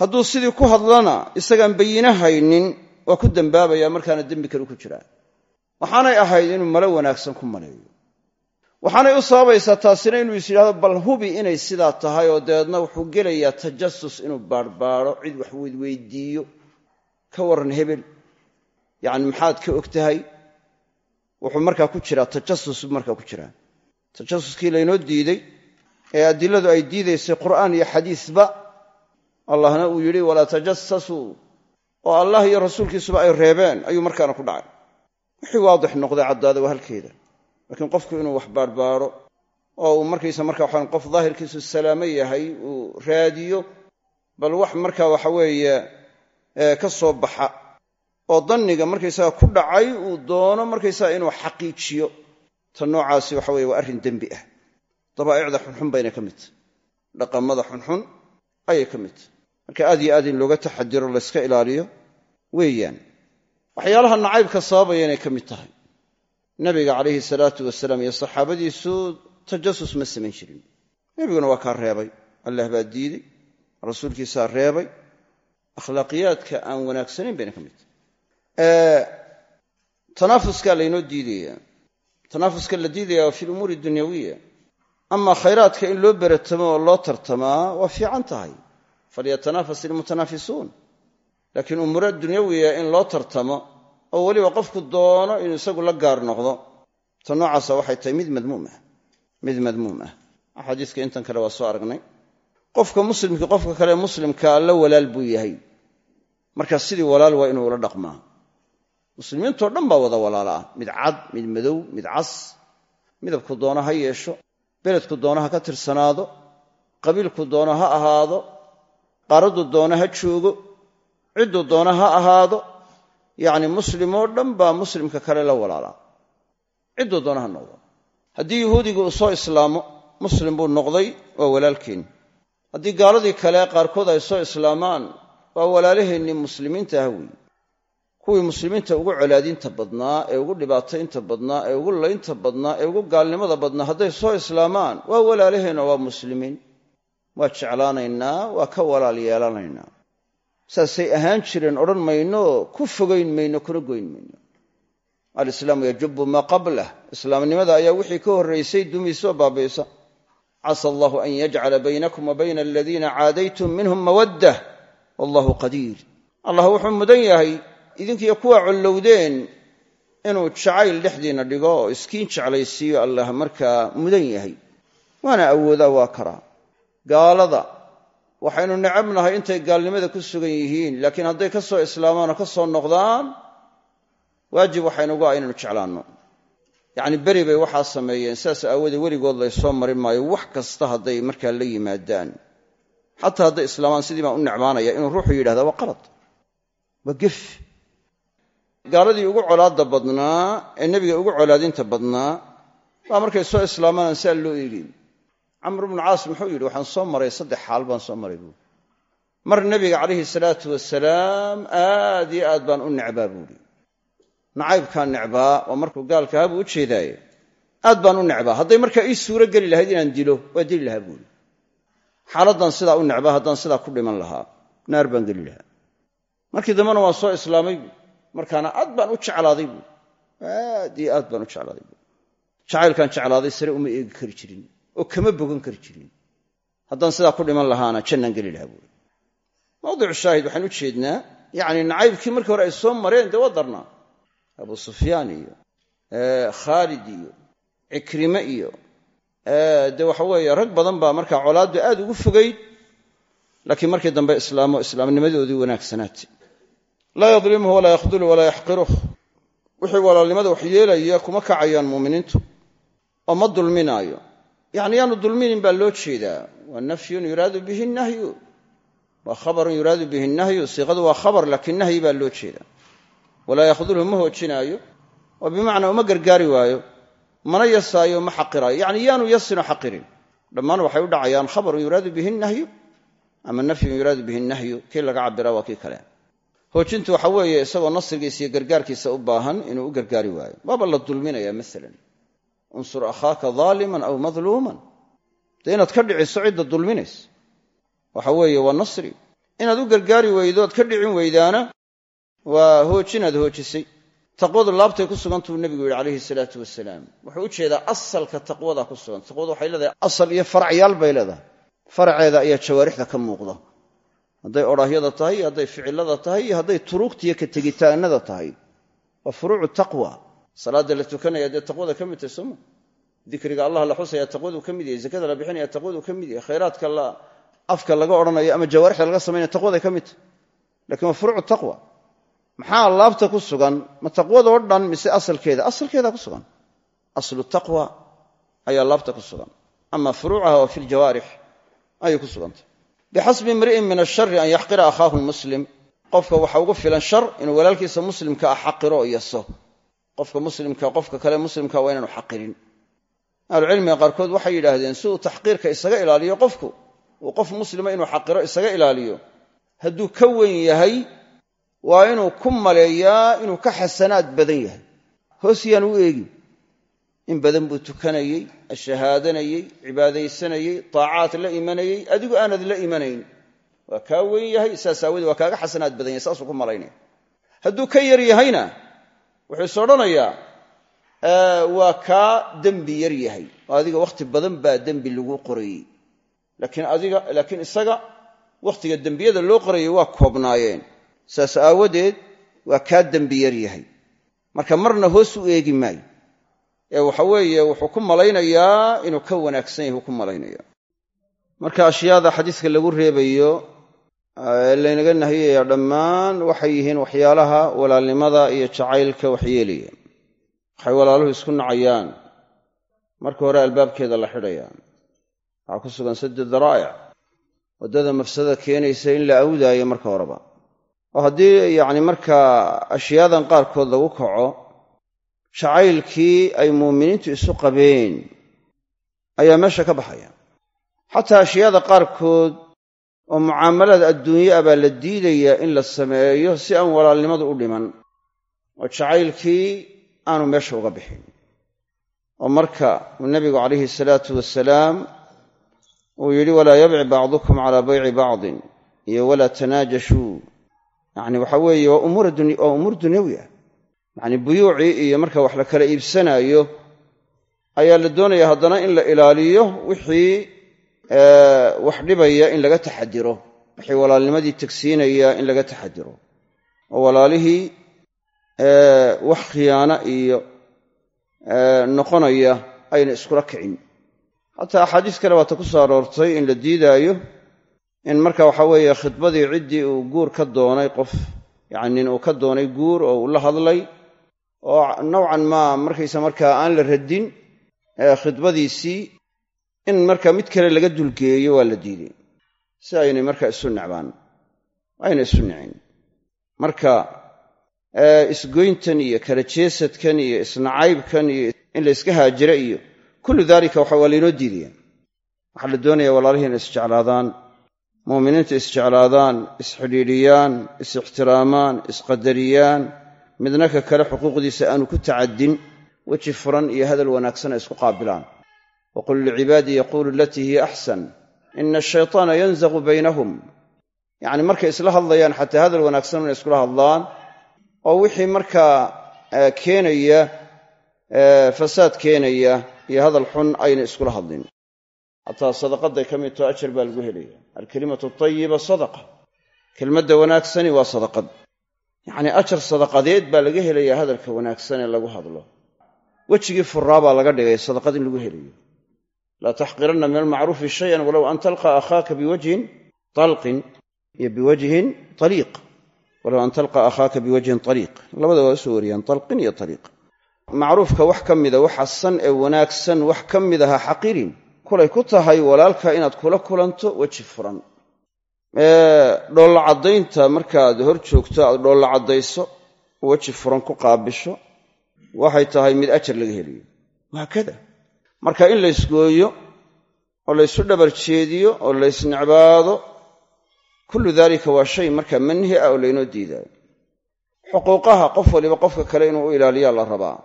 hadduu sidii ku hadlana isagaan bayino haynin waa ku dembaabaya markaana dembi kale ku jiraa waxaanay ahayd inuu malo wanaagsan ku maleeyo. Waxaanay u sababaysaa taasina inuu is yidhahdo bal hubi inay sidaa tahay oo dabeedna wuxuu gelayaa tajasus inuu baarbaaro cid wax weydweydiiyo ka waran hebel yacni maxaad ka og tahay wuxuu markaa ku jiraa tajasus buu markaa ku jiraa. Tajasuskii laynoo diiday ee adiladu ay diidaysay qur'aan iyo xadiisba allahna uu yidhi walaa tajasasuu oo allah iyo rasuulkiisuba ay reebeen ayuu markaana ku dhacay. Wixii waadix noqday caddaada waa halkeeda. Laakiin qofku inuu wax baarbaaro oo uu markaysa marka waxaan qof daahirkiisu salaamo yahay uu raadiyo bal wax marka waxa weeye ka soo baxa oo danniga markaysaga ku dhacay uu doono markaysaga inuu xaqiijiyo. Ta noocaasi waxa weye waa arrin dembi ah. Dabaa'icda xunxun bayna ka mid. Tahy dhaqamada xunxun ayay ka mid. Tahy marka aad yo aad in looga taxadiro layska ilaaliyo weeyaan. Waxyaalaha nacaybka sababaya inay ka mid tahay. Nabiga calayhi salaatu wasalaam iyo saxaabadiisu tajasus ma samayn jirin. Nebiguna waa kaa reebay. Allah baa diiday rasuulkiisaa reebay. Akhlaaqiyaadka aan wanaagsanayn bayna ka mid. tahay tanaafuskaa laynoo diidaya tanaafuska la diidaya waa fi lumuuri dunyawiya. Ama khayraadka in loo beratamo oo loo tartamaa waa fiican tahay. Falyatanafas ilmutanaafisuun. Laakiin umuura dunyawiya in loo tartamo oo weliba qofku doono inuu isagu la gaar noqdo. Ta noocaasa waxay tahay mid madmuum ah. Mid madmuum ah. Axaadiiska intan kale waa soo aragnay. Qofka muslimkii qofka kale muslimkaa la walaal buu yahay. Marka sidii walaal waa inuu ula dhaqmaa muslimiintoo dhan baa wada walaala ah mid cad mid madow mid cas midabku doona ha yeesho beledku doona ha ka tirsanaado qabiilku doona ha ahaado qaaraddu doona ha joogo cidduu doona ha ahaado yacni muslimoo dhan baa muslimka kale la walaalaa. Cidduu doona ha noqdo. Haddii yuhuudigu uu soo islaamo muslim buu noqday waa walaalkeen haddii gaaladii kale qaarkood ay soo islaamaan waa walaalaheennii muslimiinta ah weeye kuwii muslimiinta ugu colaadinta badnaa ee ugu dhibaataynta badnaa ee ugu laynta badnaa ee ugu gaalnimada badnaa hadday soo islaamaan waa walaalaheenna waa muslimiin. Waa jeclaanaynaa waa ka walaal yeelanaynaa. Saasay ahaan jireen odhan mayno ku fogayn mayno kuna goyn mayno. Alislaamu yajubu maa qablah. Islaamnimada ayaa wixii ka horraysay dumiisoo baabaysa casa allahu an yajcala baynakum wa bayna aladiina caadaytum minhum mawaddah. Wallahu qadiir. Allah wuxuu mudan yahay idinkiyo kuwa collowdeen inuu jacayl dhexdiinna dhigo oo iskiin jeclaysiiyo allah markaa mudan yahay. Waana awoodaa waa karaa gaalada waxaynu necabnahay intay gaalnimada ku sugan yihiin laakiin hadday ka soo islaamaan ka soo noqdaan waajib waxaynugu ah inaynu jeclaanno. Yacni beri bay waxaa sameeyeen sidaas aawoodee weligood laysoo mari maayo wax kasta hadday markaa la yimaadaan. Xataa hadday islaamaan sidii baan u necmaanaya inuu ruuxu yidhahda waa qalad waa gef gaaladii ugu colaadda badnaa ee nebiga ugu colaadinta badnaa baa markay soo islaamaan aan siaa loo eegeyn camr bnu caas muxuu yidhi waxaan soo maray saddex xaal baan soo maray buuri mar nebiga calayhi salaatu wasalaam aad iyo aad baan u necbaa buuri nacaybkaan necbaa waa markuu gaalkahaa buu u jeedaaye aad baan u necbaa. Hadday markaa ii suuro geli lahayd inaan dilo waa dili lahaa buuri xaaladdan sidaa u necbaa haddaan sidaa ku dhiman lahaa naar baan geli lahaa. Markii dambena waan soo islaamay buui markaana aad baan u jeclaaday buui aad iyo aad baan u jeclaaday buui jacaylkaan jeclaaday sare uma eegi kari jirin oo kama bogan kari jirin. Haddaan sidaa ku dhiman lahaana jannaan geli lahaa buuri mawdicu shaahid waxaan u jeednaa yacni nacaybkii markii hore ay soo mareen dee waa darnaa. Abu sufyaan iyo khaalid iyo cikrime iyo dee waxa weeye rag badan baa markaa colaaddu aad ugu fogayd laakiin markii dambe islaamo islaamnimadoodii wanaagsanaatay laa yadlimuhu walaa yakhdulu walaa yaxqiruh wixii walaalnimada wax yeelaya kuma kacayaan muuminiintu. Oo ma dulminaayo. Yacni yaanu dulminin baa loo jeedaa. Waa nafyun yuraadu bihi nahyu. Waa khabarun yuraadu bihi nahyu. Siiqadu waa khabar laakiin nahyi baa loo jeedaa. Walaa yakhdulhu ma hoojinaayo. Oo bimacnaa uma gargaari waayo. Mana yasaayo ma xaqiraayo. Yacni yaanu yasino xaqirin. Dhammaan waxay u dhacayaan khabarun yuraadu bihi nahyu ama nafyun yuraadu bihi nahyu. Kii hoojintu waxa weeye isagoo nasrigiisa iyo gargaarkiisa u baahan inuu u gargaari waayo. Waaba la dulminaya maalan unsur akhaaka daaliman aw madluuman. Dee inaad ka dhiciso cidda dulminaysa waxa weeye waa nasri. Inaad u gargaari weydo oad ka dhicin weydaana waa hoojinaad hoojisay. Taqwadu laabtay ku sugantuu nebigu yidhi calayhi salaatu wasalaam wuxuu u jeedaa asalka taqwada ku sugan. Taqwadu waxay leedahay asal iyo faracyaal bay leedahay. Faraceeda ayaa jawaarixda ka muuqda hadday odhaahyada tahay iyo hadday ficilada tahay iyo hadday turuugtiiyo ka tegitaanada tahay. Waa furuucu taqwa. Salaadda la tukanaya dee taqwada ka mid sooma dikriga allah la xusaya taqwaduu ka mid yahay zakada la bixinaya taqwaduu ka mid yahay khayraadka afka laga odhanayo ama jawaarixda laga samaynaya taqwaday ka mid waa furuucu taqwa. Maxaa laabta ku sugan? Ma taqwadoo dhan mise asalkeeda? Asalkeeda ku sugan. Aslu taqwa ayaa laabta ku sugan. Ama furuucaha waa fi ljawaarix ayay ku sugantay bixasbi imri'in min ashari an yaxqira akhaahu lmuslim qofka waxa ugu filan shar inuu walaalkiisa muslimka ah xaqiro oo yaso qofka muslimka qofka kale muslimka waa inaanu xaqirin ahlucilmiga qaarkood waxay yidhaahdeen si uu taxqiirka isaga ilaaliyo qofku uu qof muslima inuu xaqiro isaga ilaaliyo hadduu ka weyn yahay waa inuu ku maleeyaa inuu ka xasanaad badan yahay hoos yaan u eegin in badan buu tukanayey ashahaadanayey cibaadaysanayey taacaad la imanayey adigu aanad la imanayn. Waa kaa weyn yahay saas aawadee waa kaaga xasanaad badan yahay saasuu ku malaynaya. Hadduu ka yar yahayna wuxuu is waa kaa dembi yar yahay adiga wakhti badan baa dembi lagu qorayey. Laakiin isaga wakhtiga dembiyada loo qorayay waa koobnaayeen. Saas aawadeed waa kaa dembi yar yahay. Marka marna hoos u eegi maayo ee waxa weeye wuxuu ku malaynayaa inuu ka wanaagsan yahay uu ku malaynaya marka ashyaada xadiiska lagu reebayo laynaga nahiyaya dhammaan waxay yihiin waxyaalaha walaalnimada iyo jacaylka waxyeelaya. Waxay walaaluhu isku nacayaan. Marka hore albaabkeeda la xidhayaan. Waxaa ku sugan sadi daraa'ic waddada mafsada keenaysa in la awdaayo marka horeba. Oo haddii yacni markaa ashyaadan qaarkood lagu kaco jacaylkii ay muuminiintu isu qabeen ayaa meesha ka baxaya. Xataa ashyaada qaarkood oo mucaamalada adduunye ah baa la diidayaa in la sameeyo si aan walaalnimadu u dhiman oo jacaylkii aanu meesha uga bixin. Oo marka uu nebigu calayhi salaatu wasalaam uu yidhi walaa yabci bacdukum calaa bayci bacdin iyo walaa tanaajashuu. Yacni waxa weeye waa umuur dunyawi ah yacni buyuucii iyo marka wax la kala iibsanaayo ayaa la doonaya haddana in la ilaaliyo wixii wax dhibaya in laga taxadiro. Wixii walaalnimadii tegsiinaya in laga taxadiro. Oo walaalihii wax khiyaano iyo noqonaya ayna iskula kicin. Xataa axaadiis kale waata ku soo aroortay in la diidaayo in marka waxa weeye khidbadii ciddii uu guur ka doonay qof yacni nin uu ka doonay guur oo uu la hadlay oo nowcan maa markaysa markaa aan la radin khidbadiisii in marka mid kale laga dulgeeyo waa la diiday si aynay markaa isu necbaan ayna isu nicin marka isgoyntan iyo kala jeesadkan iyo isnacaybkan iyo in la yska haajira iyo kullu daalika waxa waa laynoo diidaya waxaa la doonaya walaalihii inay isjeclaadaan muuminiinta isjeclaadaan isxidhiidhiyaan is-ixtiraamaan isqadariyaan midna ka kale xuquuqdiisa aanu ku tacaddin weji furan iyo hadal wanaagsan ay isku qaabilaan. Waqul licibaadii yaquulu alatii hiya axsan ina ashaytaana yanzaqu baynahum. Yacni markay isla hadlayaan xataa hadal wanaagsan inay iskula hadlaan oo wixii markaa keenaya fasaad keenaya iyo hadal xun ayna iskula hadlin. Xataa sadaqadday ka mid taho ajar baa lagu helaya. Alkelimatu tayiba sadaqa. Kelmadda wanaagsani waa sadaqad yacnii ajar sadaqadeed baa laga helayaa hadalka wanaagsan ee lagu hadlo. Wejigii furaa baa laga dhigay sadaqad in lagu helayo. Laa taxqiranna min almacruufi shayan walow an talqa akhaaka biwajhin talqin iyo biwajhin taliiq. Walow an talqa akhaaka biwajhin taliiq. Labada waa u soo wariyaan talqin iyo taliiq. Macruufka wax ka mida waxa san ee wanaagsan wax ka mid aha xaqirin kulay ku tahay walaalka inaad kula kulanto weji furan dhoolla caddaynta markaad hor joogto aad dhoolla caddayso weji furan ku qaabisho waxay tahay mid ajar laga heliyo wahaakada marka in laysgooyo oo laysu dhabar jeediyo oo laysnecbaado kullu daalika waa shay marka manhi ah oo laynoo diidaayo. Xuquuqaha qof waliba qofka kale inuu u ilaaliyaa la rabaa.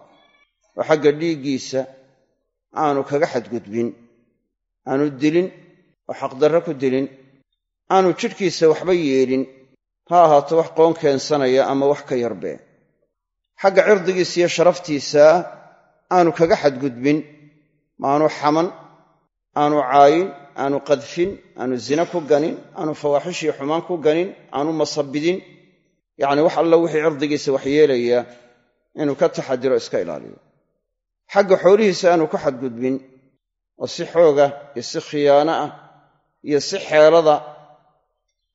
Oo xagga dhiiggiisa aanu kaga xadgudbin aanu dilin oo xaqdarro ku dilin aanu jidhkiisa waxba yeelin ha ahaato wax qoon keensanaya ama wax ka yarbee xagga cirdigiisa iyo sharaftiisa aanu kaga xadgudbin maanu xaman aanu caayin aanu qadfin aanu zina ku ganin aanu fawaaxishii xumaan ku ganin aanu masabidin. Yacni wax alla wixii cirdigiisa wax yeelaya inuu ka taxadiro iska ilaaliyo. Xagga xoolihiisa aanu ku xadgudbin oo si xooga iyo si khiyaano ah iyo si xeelada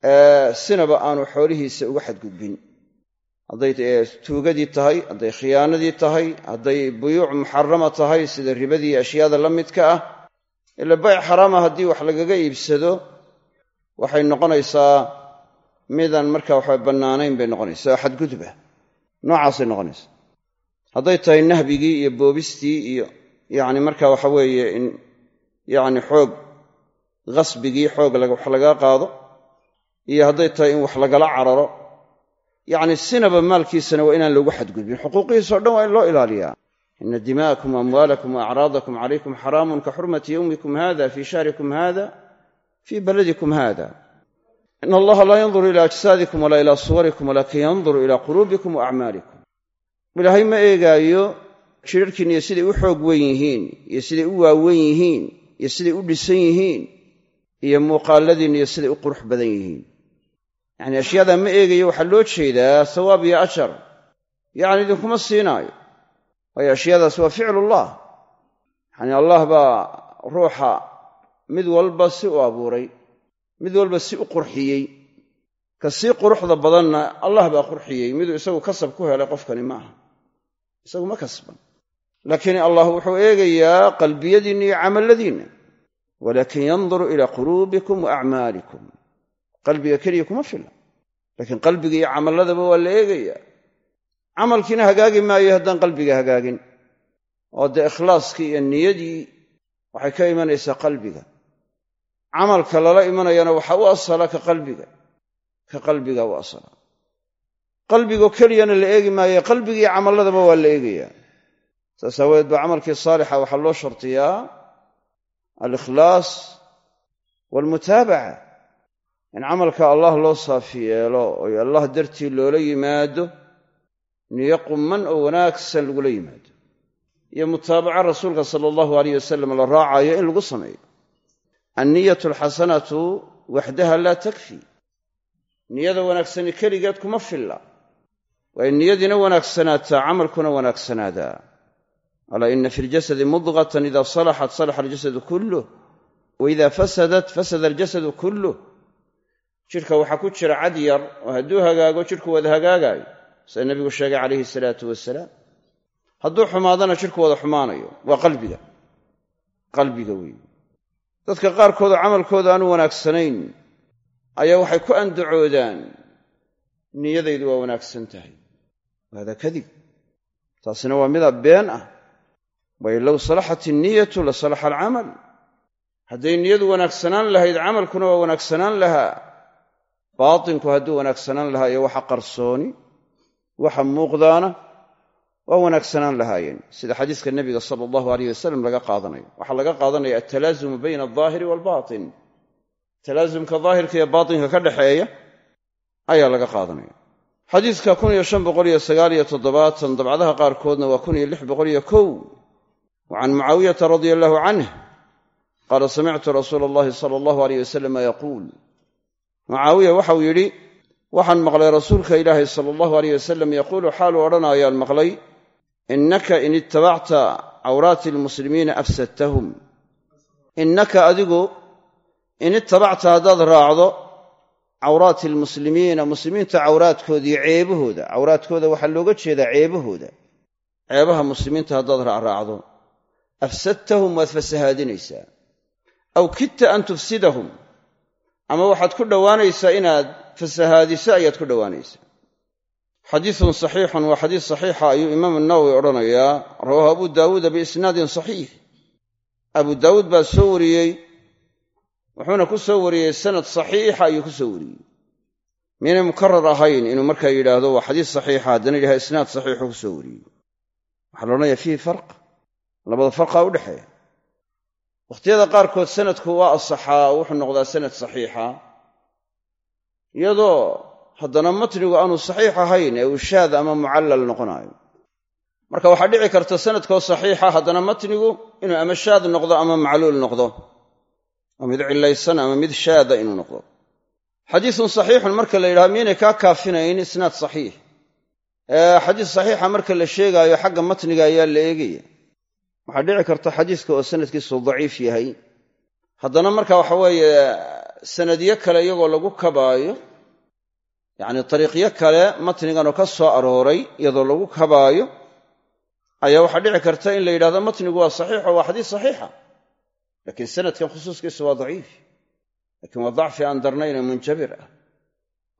sinaba aanu xoolihiisa uga xadgudbin. Hadday tuugadii tahay hadday khiyaanadii tahay hadday buyuuc muxarama tahay sida ribadii ashyaada la midka ah ila bayc xaraama haddii wax lagaga iibsado waxay noqonaysaa midaan marka waxa bannaanayn bay noqonaysaa oo xadgudubah noocaasay noqonaysaa. Hadday tahay nahbigii iyo boobistii iyo yacni marka waxa weeye in yacni xoog khasbigii xoog wax laga qaado iyo hadday tahay in wax lagala cararo. Yacni sinaba maalkiisana waa inaan loogu xadgudbin. Xuquuqihiisao dhan waa in loo ilaaliyaa. Ina dima'akum waamwaalakum waacraadakum calaykum xaraamun ka xurmati yowmikum hada fii shahrikum hada fii baladikum hada in allaha laa yanduru ila ajsaadikum walaa ilaa suwarikum walaakin yanduru ilaa quluubikum wa acmaalikum ilaahay ma eegaayo jidharhkiin iyo siday u xoog weyn yihiin iyo siday u waaweyn yihiin iyo siday u dhisan yihiin iyo muuqaaladiin iyo siday u qurux badan yihiin yacni ashyaadaa ma eegayo waxaa loo jeedaa sawaab iyo ajar. Yacni idinkuma siinaayo. Waayo ashyaadaas waa ficlullah yacni allah baa ruuxa mid walba si u abuuray mid walba si u qurxiyey. Ka sii quruxda badanna allah baa qurxiyey miduu isagu kasab ku helay qofkani ma aha. Isagu ma kasban. Laakiin allah wuxuu eegayaa qalbiyadiinna iyo camalladiinna walaakin yanduru ilaa quluubikum wa acmaalikum qalbiga keliya kuma filla. Laakiin qalbiga iyo camalladaba waa la eegayaa camalkiina hagaagi maayo haddaan qalbiga hagaagin. Oo dee ikhlaaskii iyo niyadii waxay ka imanaysaa qalbiga. Camalka lala imanayana waxaa u asala ka qalbiga. Ka qalbiga u asala. Qalbigoo keliyana la eegi maayo qalbiga iyo camalladaba waa la eegayaa saas aawadeed baa camalkii saalixa waxaa loo shartiyaa. Alikhlaas waalmutaabaca in camalka allah loo saafi yeelo oy allah dartii loola yimaado niyo qumman oo wanaagsan lagula yimaado. Iyo mutaabaco rasuulka sala allahu aleyh wasalam la raacayo in lagu sameeyo. Anniyatu alxasanatu waxdaha laa takfi. Niyada wanaagsani keligeed kuma filla. Waa in niyadiina wanaagsanaataa camalkuna wanaagsanaadaa alaa ina fi ljasadi mudqatan ida salaxat salaxa aljasadu kulluh wa ida fasadat fasada aljasadu kulluh jidhka waxaa ku jira cad yar oo hadduu hagaago jidhku wada hagaagaayo. Sida nebigu sheegay calayhi salaatu wasalaam hadduu xumaadana jidhku wada xumaanayo. Waa qalbiga. Qalbiga weeye. Dadka qaarkoodoo camalkooda aanu wanaagsanayn ayaa waxay ku andacoodaan niyadaydu waa wanaagsan tahay. Hada kadib. Taasina waa mida been ah. Waayo low salaxat inniyatu la salaxa alcamal. Hadday niyadu wanaagsanaan lahayd camalkuna waa wanaagsanaan lahaa baatinku hadduu wanaagsanaan lahaa iyo waxa qarsooni waxa muuqdaana waa wanaagsanaan lahaayeen. Sida xadiiska nebiga sala allahu aleyh wasalam laga qaadanayo. Waxaa laga qaadanaya altalaazumu bayna aldaahiri waalbaatin talaasumka daahirka iyo baatinka ka dhexeeya ayaa laga qaadanaya. Xadiiska dabcadaha qaarkoodna waa kow. Wa mucaawiyata radia allahu canh qaala samictu rasuula allahi sala allahu aleyh wasalama yaquul mucaawiya waxau yidhi waxaan maqlay rasuulka ilaahi sala allahu aleyh wasalam yaquulu xaaluu odhanayaan maqlay innaka in ittabacta cawraati almuslimiina afsadtahum innaka adigu in ittabacta haddaad raacdo cawraati almuslimiina muslimiinta cawraadkooda iyo ceebahooda. Cawraadkooda waxaa looga jeedaa ceebahooda. Ceebaha muslimiinta haddaad raacraacdo afsadtahum waad fasahaadinaysaa. Aw kidta an tufsidahum ama waxaad ku dhowaanaysaa inaad fasahaadiso ayaad ku dhowaanaysaa. Xadiisun saxiixun waa xadiis saxiixa ayuu imaamu nawowi odhanayaa rawaahu abu daawuuda biisnaadin saxiix. Abu daawuud baa soo wariyey wuxuuna ku soo wariyey sanad saxiixa ayuu ku soo wariyey. Miynay mukarar ahayn inuu markaa yidhaahdo waa xadiis saxiixa haddana yidhaha isnaad saxiixu ku soo wariyey. Waxaa la odhanaya fiihi farq labada farqaa u dhexeeya wakhtiyada qaarkood sanadku waa asaxaa wuxuu noqdaa sanad saxiixa. Iyadoo haddana matnigu aanu saxiix ahayn ee uu ama mucallal noqonaayo. Marka waxaa dhici karta sanadkoo saxiixa haddana matnigu inuu ama shaad noqdo ama macluul noqdo. Oo mid cilaysan ama mid shaada inuu noqdo. Xadiisun saxiixun marka la yidhaha miynay kaa kaafinayn isnaad saxiix. Xadiis saxiixa marka la sheegaayo xagga matniga ayaa la eegaya waxaa dhici karta xadiiska oo sanadkiisu daciif yahay. Haddana marka waxa weeye sanadyo kale iyagoo lagu kabaayo yacni dariiqyo kale matniganoo ka soo arooray iyadoo lagu kabaayo ayaa waxaa dhici karta in la yidhahdo matnigu waa saxiixo waa xadiis saxiixa. Laakiin sanadkan khusuuskiisa waa daciif. Laakiin waa dacfi aan darnaynoo munjabir ah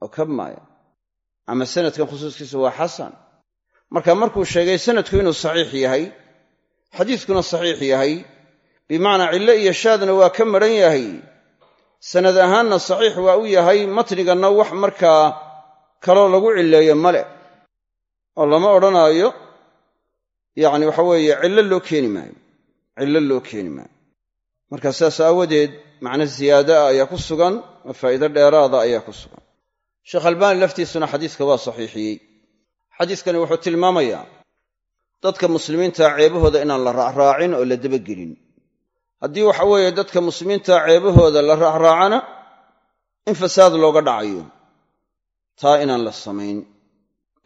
oo kabmaaya ama sanadkan khusuuskiisa waa xasan. Marka markuu sheegay sanadku inuu saxiix yahay xadiiskuna saxiix yahay. Bimacnaa cillo iyo shaadna waa ka maran yahay. Sanad ahaanna saxiix waa u yahay matniganna wax markaa kaloo lagu cilleeyo male oo lama odhanaayo yacni waxa weeye cillo loo keeni maayo. Cillo loo keeni maayo. Marka sidaas aawadeed macno ziyaada ayaa ku sugan oo faa'iido dheeraada ayaa ku sugan. Sheekh albaani laftiisuna xadiiska waa saxiixiyey. Xadiiskani wuxuu tilmaamayaa dadka muslimiintaa ceebahooda inaan la raacraacin oo la dabagelin. Haddii waxa weeye dadka muslimiintaa ceebahooda la raacraacana in fasaad looga dhacayo. Taa inaan la samayn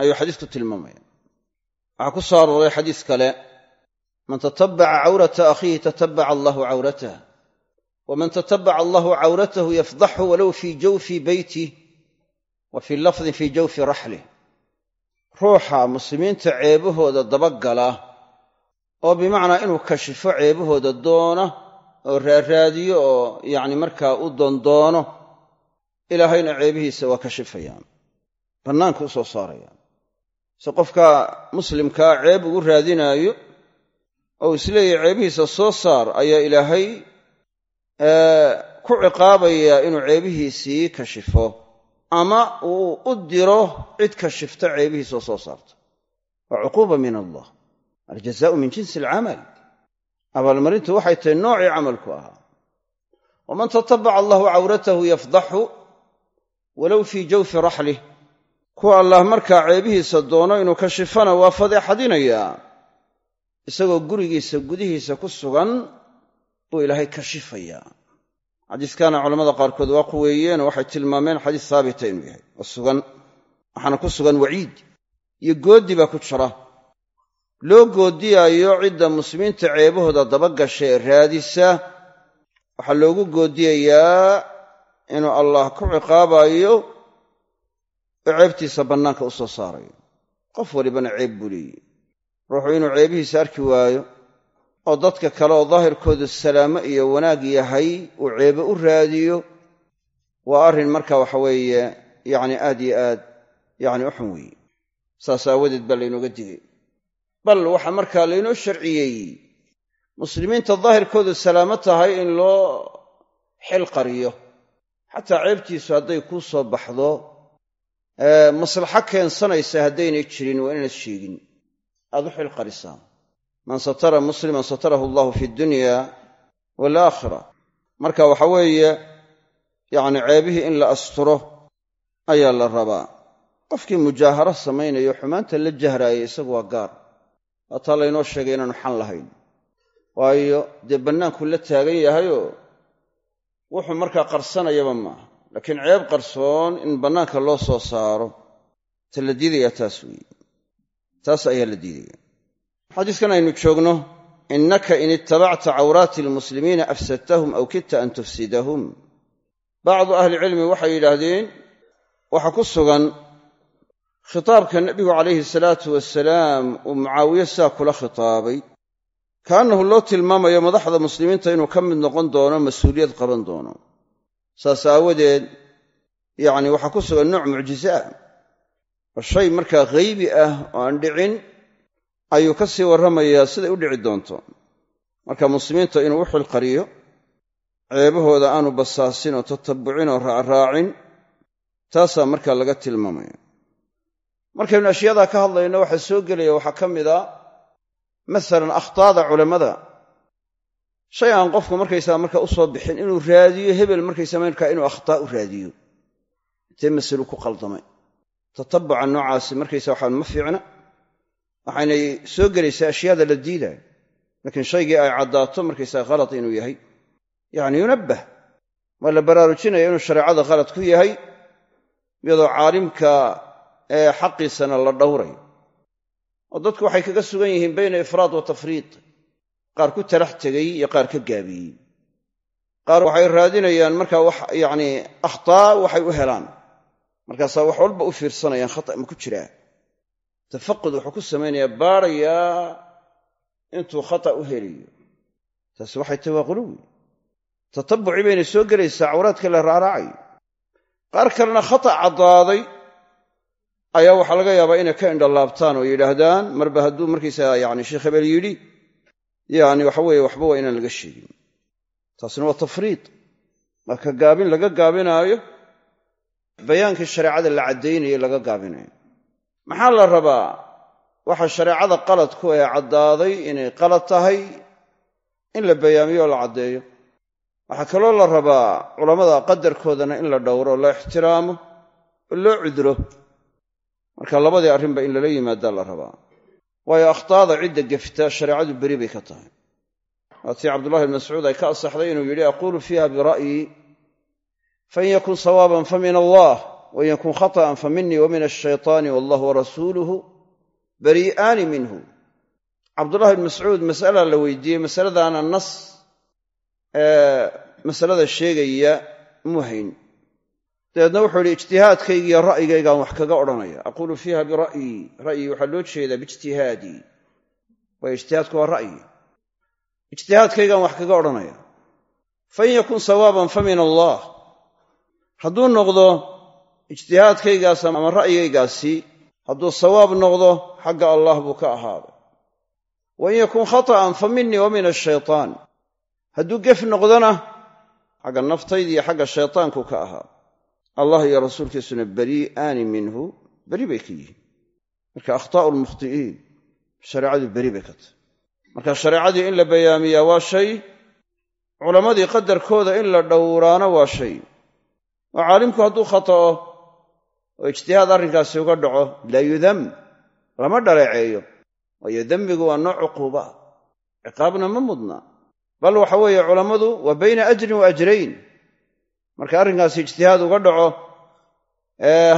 ayuu xadiisku tilmaamaya waxaa ku soo arooray xadiis kale man tatabbaca cawrata akhiihi tatabbaca allahu cawratah waman tatabbaca allahu cawratahu yafdaxhu walow fii jawfi beytih wa fii lafdin fii jawfi raxlih ruuxa muslimiinta ceebahooda dabagala oo bimacnaa inuu kashifo ceebahooda doona oo raaraadiyo oo yacni markaa u doondoono ilaahayna ceebihiisa waa kashifayaan. Bannaanka u soo saarayaan. Se qofka muslimkaa ceeb ugu raadinaayo oo isleeyahy ceebihiisa soo saar ayaa ilaahay ku ciqaabayaa inuu ceebihiisii kashifo ama uu u diro cid kashifta ceebihiisa oo soo saarta waa cuquuba min allah. Aljazaau min jinsi alcamal. Abaalmarintu waxay tahay noocii camalku ahaa. Waman tatabaca allahu cawratahu yafdaxu walow fii jawfi raxlih. Kuwa allah markaa ceebihiisa doono inuu kashifana waa fadeexadinayaa isagoo gurigiisa gudihiisa ku sugan buu ilaahay kashifayaa xadiiskaana culamada qaarkood waa quweeyeenoo waxay tilmaameen xadiis haabita inuu yahay. Oo sugan waxaana ku sugan waciid iyo gooddi baa ku jira. Loo goodiyaayo cidda muslimiinta ceebahooda dabagasha ee raadisa waxaa loogu goodiyayaa inuu allah ku ciqaabaayo oo ceebtiisa bannaanka u soo saarayo. Qof walibana ceeb buu leeyihi ruuxu inuu ceebihiisa arki waayo oo dadka kale oo daahirkoodu salaamo iyo wanaag yahay uu ceebe u raadiyo waa arrin marka waxa weeye yacni aad yo aad yacni u xun weeye. Saas aawadeed baa laynooga digay bal waxaa markaa laynoo sharciyeeyey muslimiinta daahirkoodu salaamo tahay in loo xil qariyo. Xataa ceebtiisu hadday kuu soo baxdo maslaxo keensanaysa haddaynay jirin waa inaanad sheegin. Aad u xil qarisaa man satara musliman satarahu allahu fi dunya walaakhira marka waxa weeye yacni ceebihii in la asturo ayaa la rabaa. Qofkii mujaaharo samaynayo xumaanta la jahraaya isagu waa gaar. Waataa laynoo sheegay inaanu xan lahayn. Waayo dee bannaanku la taagan yahayoo? Wuxuu markaa qarsanayaba maaha laakiin ceeb qarsoon in bannaanka loo soo saaro. Ta la diidayaa taas weeye. Taas ayaa la diidaya xadiiskan aynu joogno innaka in ittabacta cawraati almuslimiina afsadtahum aw kidta an tufsidahum. Bacdu ahlicilmi waxay yidhaahdeen waxaa ku sugan khitaabka nebigu calayhi salaatu wasalaam uu mucaawiye saa kula khitaabay. Kaannahu loo tilmaamayo madaxda muslimiinta inuu ka mid noqon doono mas'uuliyad qaban doono. Saas aawadeed yacni waxaa ku sugan nooc mucjize ah. Oo shay markaa ghaybi ah oo aan dhicin ayuu ka sii warramayaa siday u dhici doonto. Marka muslimiinta inuu u xilqariyo ceebahooda aanu basaasin oo tatabbucin oo raacraacin taasaa markaa laga tilmaamaya. Markaynu ashyadaa ka hadlayno waxaa soo gelaya waxaa ka mid a masalan akhtaada culammada shay aan qofku markaysaga marka u soo bixin inuu raadiyo hebel markaysaa markaa inuu akhtaa u raadiyo. Intee masalu ku qaldamay? Tatabuca noocaasi markaysa waxaan ma fiicna waxaynay soo gelaysaa ashyaada la diidaayo laakiin shaygii ay caddaato markaysaga khalad inuu yahay. Yacni yunabbah. Waa la baraarujinaya inuu shareecada khalad ku yahay iyadoo caalimka ee xaqiisana la dhowrayo. Oo dadku waxay kaga sugan yihiin bayna ifraad wa tafriid. Qaar ku talax tegey iyo qaar ka gaabiyey. Qaar waxay raadinayaan markaa wax yacni akhtaa waxay u helaan. Markaasaa wax walba u fiirsanayaan khata ma ku jiraa tafaqud wuxuu ku samaynayaa baarayaa intuu khata u helayo taasi waxay tahi waa quluwi. Tatabuci baynay soo gelaysaa cawraadka la raaraacayo qaar kalena khata caddaaday ayaa waxaa laga yaabaa inay ka indhalaabtaan oo yidhaahdaan marba hadduu markaysaga yani sheekh hebel yidhi yani waxa weeye waxba waa inaan laga sheegin. Taasina waa tafriid marka gaabin laga gaabinaayo bayaankii shareecada la caddaynayo laga gaabinayo maxaa la rabaa? Waxa shareecada qaladku ee caddaaday inay qalad tahay in la bayaamiyo oo la caddeeyo. Waxaa kaloo la rabaa culammada qadarkoodana in la dhowro la ixtiraamo oo loo cudro. Marka labadii arrinba in lala yimaadaa la rabaa. Waayo akhtaada cidda gefta shareecadu beri bay ka tahay. Waatii cabdullahi bn ay ka asaxday inuu yidhi aquulu fiiha bira'yi fain yakun sawaaban fa min allah wain yakun khata'an fa minii wa min ashaytaani wallah warasuuluhu barii'aani minhu cabdullahi bn mascuud mas'alaa la weydiiyey masaladaana nas masalada sheegaya muu hayn dabeedna wuxuu yidhi ijtihaadkaygiiyo ra'yigaygaan wax kaga odhanaya aquulu fiiha bira'yi ra'yi waxaa loo jeedaa biijtihaadii waayo ijtihaadku waa ra'yi ijtihaadkaygaan wax kaga odhanaya fain yakun sawaaban fa min allah hadduu noqdo ijtihaadkaygaas ama ra'yigaygaasi hadduu sawaab noqdo xagga allah buu ka ahaaday. Wain yakun khata'an fa minii wa min ashaytaan hadduu gef noqdona xagga naftayda iyo xagga shaytaanku ka ahaa. Allah iyo rasuulkiisuna berii'aani minhu beri bay ka yihiin. Marka akhtaa'u lmukhti'iin shareecadu beri bay ka tahy marka shareecadii in la bayaamiyaa waa shay culammadii qadarkooda in la dhowraana waa shay. Oo caalimku hadduu khata'o oo ijtihaad arrinkaasi uga dhaco laa yudam lama dhaleeceeyo. Waayo demmigu waa nooc cuquuba. Ciqaabna ma mudna. Bal waxa weeye culammadu waa bayna ajrin wa ajrayn. Marka arrinkaasi ijtihaad uga dhaco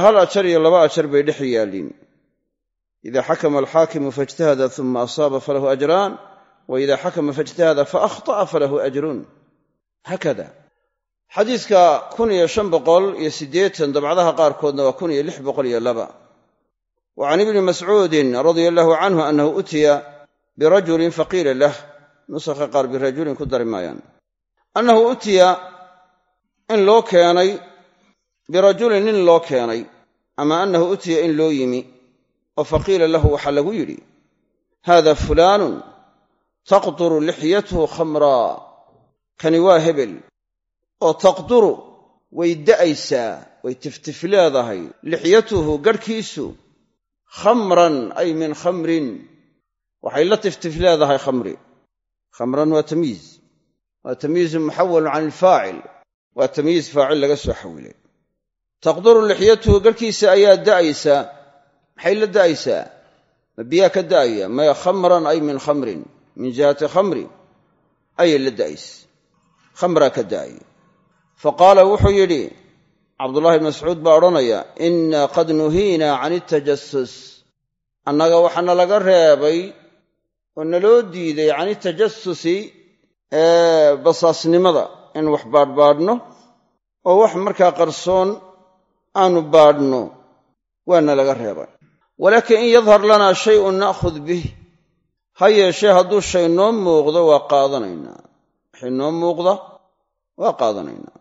hal ajar iyo laba ajar bay dhex yaalliin. Ida xakama alxaakimu faijtahada uma asaaba falahu ajraan wa ida xakama faijtahada faahطa'a falahu ajrun. Haakada xadiiska kun iyo shan boqol iyo siddeetan dabcadaha qaarkoodna waa kun iyo lix boqol iyo laba. Wa can ibni mascuudin radia allahu canhu annahu utiya birajulin faqiila lah nusakha qaar birajulin ku dari maayaan. Annahu utiya in loo keenay birajulin nin loo keenay ama annahu utiya in loo yimi oo faqiila lahu waxaa lagu yidhi haada fulaanun taqduru lixyatuhu khamraa kani waa hebel oo taqduru way da'aysaa way tiftif leedahay lixyatuhu garhkiisu khamran ay min khamrin. Waxay la tiftif leedahay khamri. Khamran waa tamyiiz waa tamyiizun muxawalun can ilfaacil waa tamyiiz faacil laga soo xawilay taqduru lixyatuhu garhkiisa ayaa da'aysaa. Maxay la da'aysaa? Ma biyaa ka da'aya? Maya khamran ay min khamrin. Min jihati khamri. Ayay la da'aysa khamraa ka da'aya fa qaala wuxuu yidhi cabdullahi bn mascuud baa odhanaya inna qad nuhiina can iltajasus annaga waxaana laga reebay oo naloo diiday can itajasusi basaasnimada in wax baadhbaadhno oo wax markaa qarsoon aanu baadhno waana laga reebay. Walaakin in yadhar lanaa shayun na'khud bih ha yeeshee hadduu shay noo muuqdo waa qaadanaynaa. Wixii noo muuqda waa qaadanaynaa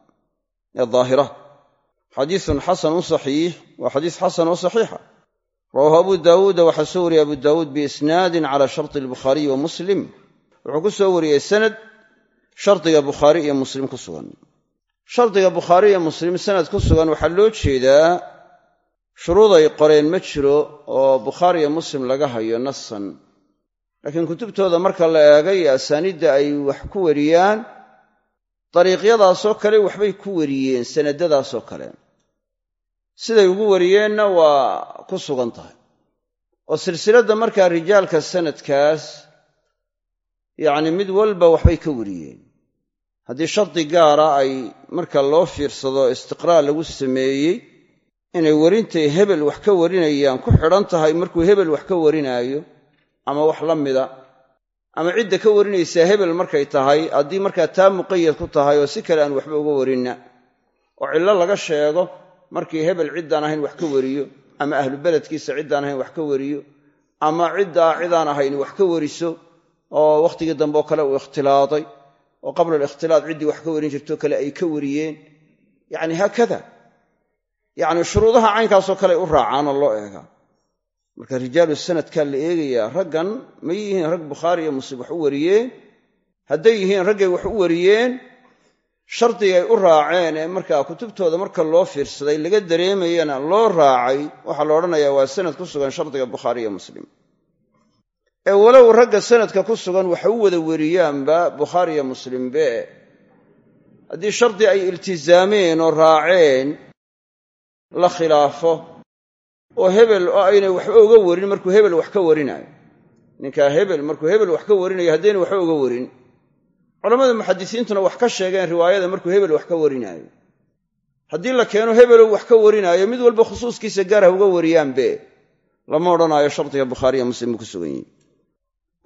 ee daahira. Xadiisun xasanun saxiix waa xadiis xasan oo saxiixa. Rawaahu abu daawuuda waxaa soo wariyey abu daawuud biisnaadin cala sharti albukhaariyi wa muslim. Wuxuu ku soo wariyey sanad shardiga bukhaari iyo muslim ku sugan. Shardiga bukhaari iyo muslim sanad ku sugan waxaa loo jeedaa shuruuday qoreen ma jiro oo bukhaari iyo muslim laga hayo nasan laakiin kutubtooda marka la eegay asaaniidda ay wax ku wariyaan dariiqyadaasoo kale waxbay ku wariyeen sanadadaasoo kale. Siday ugu wariyeenna waa ku sugan tahay. Oo silsiladda markaa rijaalka sanadkaas yacni mid walba waxbay ka wariyeen. Haddii shardi gaara ay marka loo fiirsado istiqraa' lagu sameeyey inay werintay hebel wax ka warinayaan ku xidhan tahay markuu hebel wax ka warinaayo ama wax la mida ama cidda ka warinaysaa hebel markay tahay haddii markaa taa muqayad ku tahay oo si kale aan waxba uga warinna oo cillo laga sheego markii hebel ciddaan ahayn wax ka wariyo ama ahlu beledkiisa ciddaan ahayn wax ka wariyo ama ciddaa cidaan ahayn wax ka wariso oo wakhtigii dambe oo kale uu ikhtilaaday oo qabla alikhtilaad ciddii wax ka warin jirtoo kale ay ka wariyeen yacni haakada. Yacni shuruudaha caynkaasoo kale u raacaanoo loo eegaa marka rijaalu sanadkaa la eegayaa raggan ma yihiin rag bukhaari iyo muslim wax u wariyeen hadday yihiin raggay wax u wariyeen? Shardigay u raaceen ee markaa kutubtooda marka loo fiirsaday laga dareemayana loo raacay waxaa la odhanayaa waa sanad ku sugan shardiga bukhaari iyo muslim. Ee walow ragga sanadka ku sugan waxa u wada weriyaanba bukhaari iyo muslimbe haddii shardi ay iltizaameen oo raaceen la khilaafo oo hebel oo aynay waxba uga warin markuu hebel wax ka warinaayo ninkaa hebel markuu hebel wax ka warinayo haddayna waxba uga warin. Culammada muxadisiintuna wax ka sheegeen riwaayada markuu hebel wax ka warinaayo haddii la keeno hebelow wax ka warinaayo mid walba khusuuskiisa gaar ha uga wariyaanbe lama odhanaayo shardiga bukhaariya muslim ku sugan yihi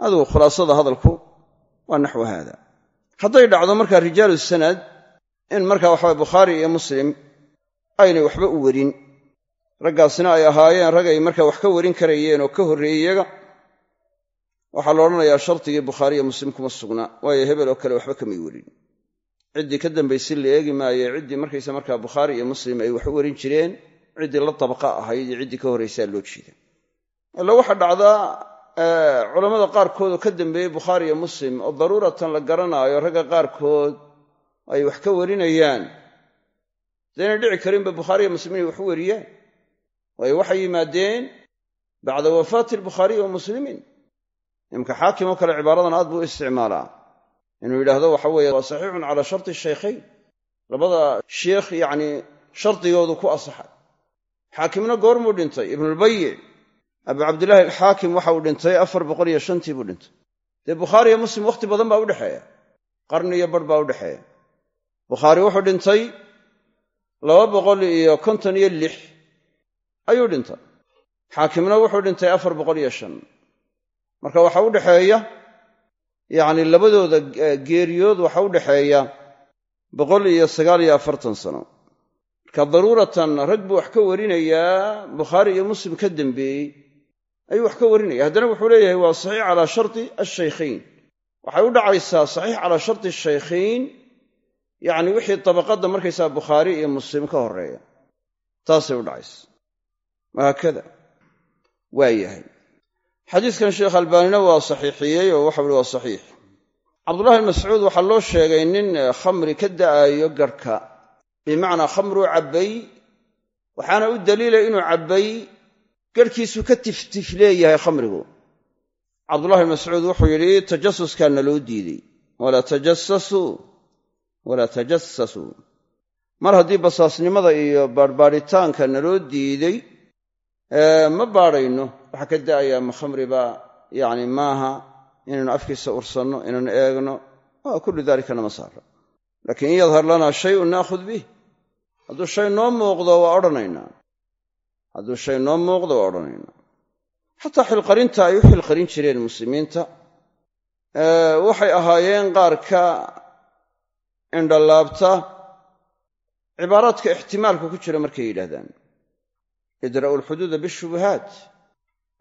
adugu khulaasada hadalku waa naxwu haada. Hadday dhacdo markaa rijaalu sanad in marka waxawaye bukhaari iyo muslim aynay waxba u werin raggaasna ay ahaayeen rag ay markaa wax ka warin karayeen oo ka horreeyey iyaga. Waxaa la odhanayaa shardigii bukhaariyo muslim kuma sugna waayo hebel oo kale waxba kamay werin ciddii ka dambaysi la eegi maaye ciddii markaysa markaa bukhaari iyo muslim ay wax u warin jireen ciddii la dabqa ahayd iyo ciddii ka horraysaa loo jeeda. Ila waxaa dhacdaa culammada qaarkood oo ka dambeeyey bukhaari iyo muslim oo daruuratan la garanaayo ragga qaarkood ay wax ka warinayaan. Daynay dhici karinba bukhaariyo muslim inay wax u wariyaan waayo waxay yimaadeen bacda wafaati albukhaariyi wa muslimiin imka xaakim oo kale cibaaradan aad buu u isticmaalaa. Inuu yidhaahdo waxa weeye waa saxiixun calaa sharti shaykhayn. Labada sheikh yacni shardigoodu ku asaxay. Xaakimna goormuu dhintay. Ibnulbayic abu cabdillaahi alxaakim waxa uu dhintay afar boqol iyo shantii buu dhintay. Dee bukhaari iyo muslim wakhti badan baa udhexeeya qarni iyo barh baa udhexeeya bukhaari wuxuu dhintay laba boqol iyo konton iyo ayuu dhintay. Xaakimna wuxuu dhintay afar boqol iyo shan. Marka waxa u dhexeeya yacni labadooda geeriyood waxa u dhexeeya boqol iyo sagaal iyo afartan sano. Marka daruuratan rag buu wax ka warinayaa bukhaari iyo muslim ka dambeeyey ayuu wax ka warinaya. Haddana wuxuu leeyahay waa saxiix calaa sharti ashaykhayn waxay u dhacaysaa saxiix calaa sharti shaykhayn yacni wixii tabaqadda markaysaa bukhaari iyo muslim ka horreeya. Taasay u dhacaysa wahaakada waa yahay xadiiskan sheekh albaanina waa saxiixiyey oo waxau uhi waa saxiix. Cabdullahi bn mascuud waxaa loo sheegay nin khamri ka da'aayo garhka bimacnaa khamruu cabbay waxaana u daliilay inuu cabbay garhkiisu ka tiftif leeyahay khamrigu. Cabdullahi bn mascuud wuxuu yidhi tajasuskaana loo diidey. Walaa tajasasuu walaa tajasasuu mar haddii basaasnimada iyo baadhbaadhitaanka naloo diiday ma baadhayno waxaa ka da'ayaa ma khamriba yacni maaha inaynu afkiisa ursanno inaynu eegno kullu dalika nama saara laakiin in yadhar lanaa shayun naakhud bih. Hadduu shay noo muuqdo waa odhanaynaa. Hadduu shay noo muuqdo waa odhanaynaa. Xataa xilqarinta ay u xilqarin jireen muslimiinta. Waxay ahaayeen qaar ka indhalaabta cibaaraadka ixtimaalka ku jira markay yidhahdaan idra'u alxuduuda bishubuhaat.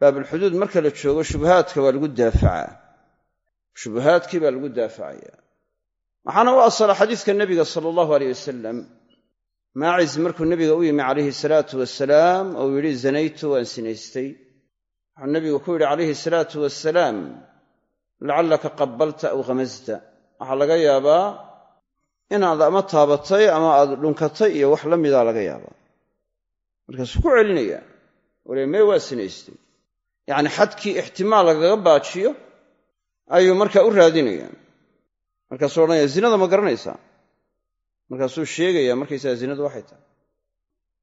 Baabulxuduud marka la joogo shubuhaadka waa lagu daafacaa. Shubuhaadkii baa lagu daafacayaa waxaana u asala xadiiska nebiga sala allahu aleyh wasalam maacis markuu nebiga u yimi calayhi salaatu wasalaam ou yidhi zanaytu waan sinaystay. Wuxuu nebigu ku yidhi calayhi salaatu wasalaam lacallaka qabbalta aw khamasta waxaa laga yaabaa inaad ama taabatay ama aad dhunkatay iyo wax la midaa laga yaabaa markaasuu ku celinayaa wale mee waa sinaystay. Yacni xadkii ixtimaal lagaga baajiyo ayuu markaa u raadinayaa markaasuu odhanaya zinada ma garanaysaa markaasuu sheegayaa markaysaga zinadu waxay tahay.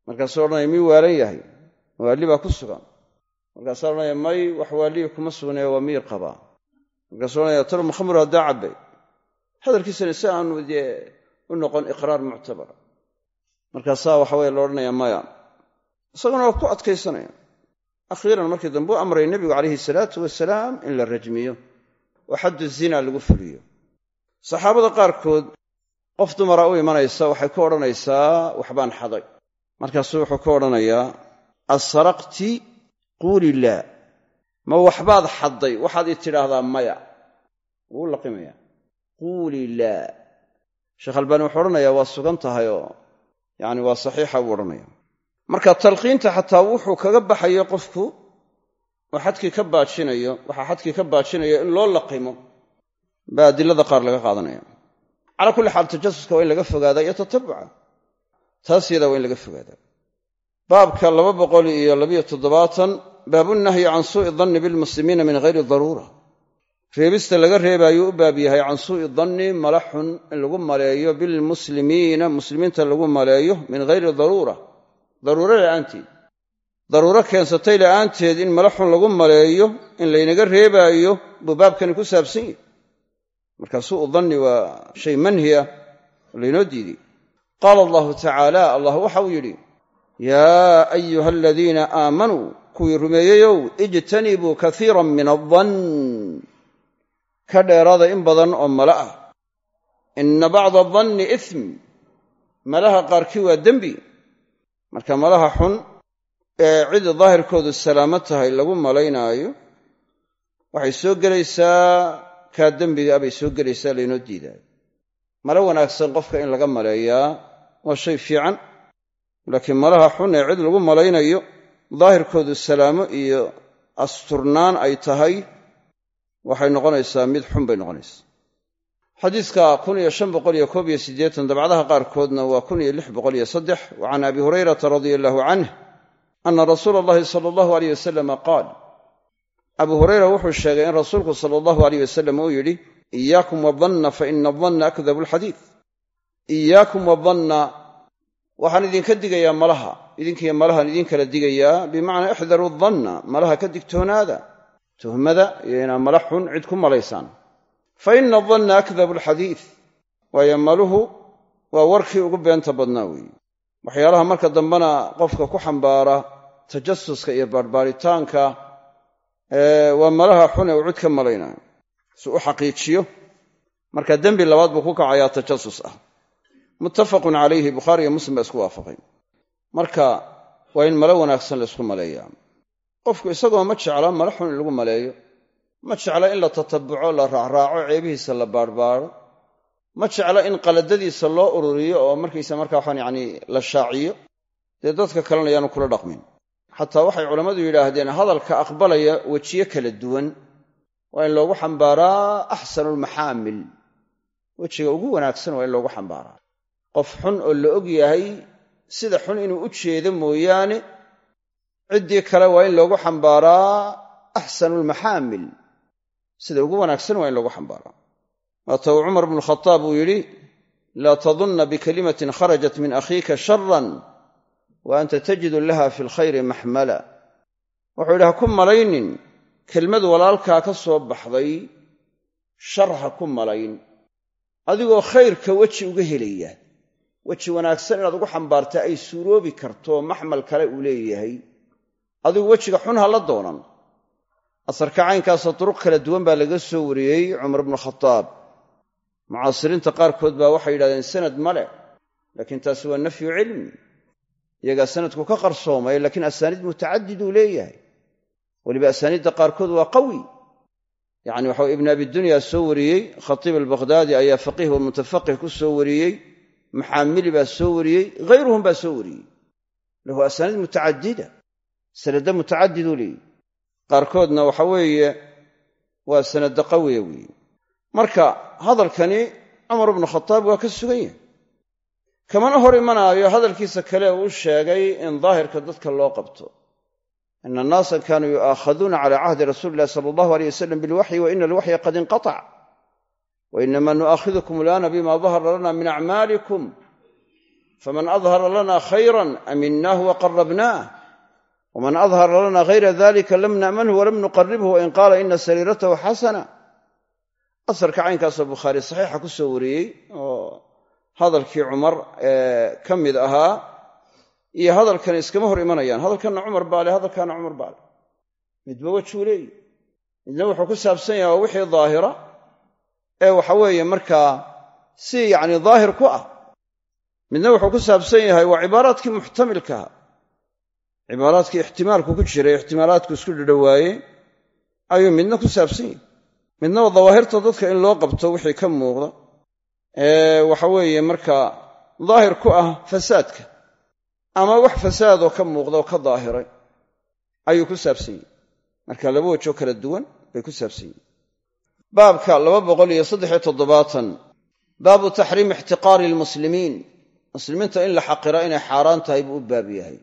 Markaasuu odhanaya mii waalan yahay? Waalli baa ku sugan. Markaasuu odhanaya may wax waaliyi kuma sugnee waa miir qabaa. Markaasuu odhanaya talo makhamru haddaa cabbay? Hadalkiisana si aanu dee u noqon iqraar muctabara markaasaa waxa weye la odhanayaa maya isaguna waa ku adkaysanaya akhiiran markii dambe u amray nebigu calayhi salaatu wasalaam in la rajmiyo oo xaddu zina lagu fuliyo. Saxaabada qaarkood qof dumara u imanaysa waxay ku odhanaysaa waxbaan xaday. Markaasuu wuxuu ku odhanayaa asaraqti quuli laa ma waxbaad xadday? Waxaad i tidhaahdaa maya. Wuu laqimaya quuli laa sheekh albaani wuxuu odhanayaa waa sugan tahay oo yacni waa saxiixa buu odhanaya marka talqiinta xataa wuxuu kaga baxayo qofku oo xadkii ka baajinayo waxaa xadkii ka baajinayo in loo laqimo baa adilada qaar laga qaadanaya. Calaa kulli xaal tajasuska waa in laga fogaadaa iyo tatabuca. Taas yadaa waa in laga fogaadaa. Baabka laba boqol iyo labiyo toddobaatan baabunahyi can suu'i danni bilmuslimiina min hayri daruura. Reebista laga reebaayuu u baab yahay can suu'i danni mala xun in lagu maleeyo bilmuslimiina muslimiinta lagu maleeyo min hayri daruura daruuro la'aanteed. Daruuro keensatay la'aanteed in mala xun lagu maleeyo in laynaga reebaayo buu baabkani ku saabsan yahy marka suu'u danni waa shay manhi ah oo laynoo diiday qaala allahu tacaala allah waxau yidhi yaa ayuha aladiina aamanuu kuwii rumeeyeyow ijtanibuu kaiiran min aldann ka dheeraada in badan oo mala ah. Inna bacda danni ism malaha qaarkii waa dembi marka malaha xun ee cid daahirkoodu salaamo tahay lagu malaynaayo waxay soo gelaysaa kaa dembiga abay soo gelaysaa laynoo diidaayo. Male wanaagsan qofka in laga maleeyaa waa shay fiican laakiin malaha xun ee cid lagu malaynayo daahirkoodu salaamo iyo asturnaan ay tahay waxay noqonaysaa mid xun bay noqonaysaa xadiiska kun iyo shan boqol iyo koob iyo siddeetan dabcdaha qaarkoodna waa kun iyo lix boqol iyo saddex wa can abi hurayrata radia allahu canh ana rasuula allahi sala allahu aleyh wasalama qaal abu hurayra wuxuu sheegay in rasuulku sala allahu aleyh wasalam uu yidhi iyaakum wadanna fa ina adanna akdabu alxadiid iyaakum wadanna waxaan idinka digayaa malaha idinkiyo malahaan idin kala digayaa bimacnaa ixdaruu danna malaha ka digtoonaada tuhmada iyo inaad mala xun cid ku malaysaan fa ina danna akdabu alxadiid waayo maluhu waa warkii ugu beenta badnaa weeye waxyaalaha marka dambena qofka ku xambaara tajasuska iyo baarbaaritaanka waa malaha xun ee uu cid ka malaynayo si u xaqiijiyo marka dembi labaad buu ku kacayaa tajasus ah muttafaqun calayhi bukhaari iyo muslim baa isku waafaqay marka waa in malo wanaagsan la ysku maleeyaa qofku isagoo ma jecla mala xun in lagu maleeyo ma jecla in la tatabuco la raacraaco ceebihiisa la baarbaaro. Ma jecla in qaladadiisa loo ururiyo oo markaysa markaa waxaan yacni la shaaciyo dee dadka kalena yaanu kula dhaqmin. Xataa waxay culammadu yidhaahdeen hadalka aqbalaya wejiye kala duwan. Waa in loogu xambaaraa axsanulmaxaamil wejiga ugu wanaagsan waa in loogu xambaaraa. Qof xun oo la og yahay sida xun inuu u jeedo mooyaane ciddii kale waa in loogu xambaaraa axsanulmaxaamil sida ugu wanaagsan waa in loogu xambaaraa waata uu cumar bnu khataab uu yidhi laa tadunna bikalimatin kharajat min akhiika sharan wa anta tajidu laha fi lkhayri maxmala wuxuu yidhi ha ku malaynin. Kelmad walaalkaa ka soo baxday shar ha ku malayn. Adigoo khayrka weji uga helaya weji wanaagsan inaad ugu xambaarta ay suuroobi karto maxmal kale uu leeyahay. Adigu wejiga xun ha la doonan asarka caynkaasoo duruq kala duwan baa laga soo wariyey cumar bnu khataab mucaasiriinta qaarkood baa waxay yidhahdeen sanad male laakiin taasi waa nafyu cilmi iyagaa sanadku ka qarsoomay laakiin asaaniid mutacadiduu leeyahay. Weliba asaaniidda qaarkood waa qawi. Yacni waxa ibn abidunya soo wariyey khatiib albaqhdaadi ayaa faqiih wa mutafaqih ku soo wariyey maxaamili baa soo wariyey hayruhum baa soo wariyey. Lahu asaaniid mutacadida sanadda mutacadiduu leeyahy qaarkoodna waxa weeye waa sanadda qawiya weeye. Marka hadalkani cumar bnu khataab waa ka sugan yahay. Kamana hor imanaayo hadalkiisa kale uu sheegay in daahirka dadka loo qabto. Ina annaasa kaanuu yu'aakhaduuna cala cahdi rasuuli illahi sala allahu aleyh wasalam bilwaxyi wa ina alwaxya qad inqatac wa inama nu'aakhidukum alana bima dahara lana min acmaalikum faman adhara lana khayran aminaahu waqarabnaah waman adhara lana hayra dalika lam na'manhu walam nuqaribhu wain qaala ina sariiratahu xasana asarka caynkaasoo bukhaari saxiixa ku soo wariyey oo hadalkii cumar ee ka mid ahaa iyo hadalkani iskama hor imanayaan hadalkanna cumar baa le hadalkaana cumar baa le midba wejuu leeyi midna wuxuu ku saabsan yahay waa wixii daahira ee waxa weeye markaa si yacni daahir ku ah midna wuxuu ku saabsan yahay waa cibaaraadkii muxtamilkaha cibaaraadkii ixtimaalku ku jiray ixtimaalaadku isku dhadhowaaye ayuu midna ku saabsan yahay. Midna waa dawaahirta dadka in loo qabto wixii ka muuqda. Ee waxa weeye markaa daahir ku ah fasaadka. Ama wax fasaadoo ka muuqda oo ka daahiray ayuu ku saabsan yahy marka laba wejoo kala duwan bay ku saabsan yihiin baabka laba boqol iyo saddexiyo toddobaatan. Baabu taxriimi ixtiqaari lmuslimiin. Muslimiinta in la xaqira inay xaaraan tahay buu u baab yahay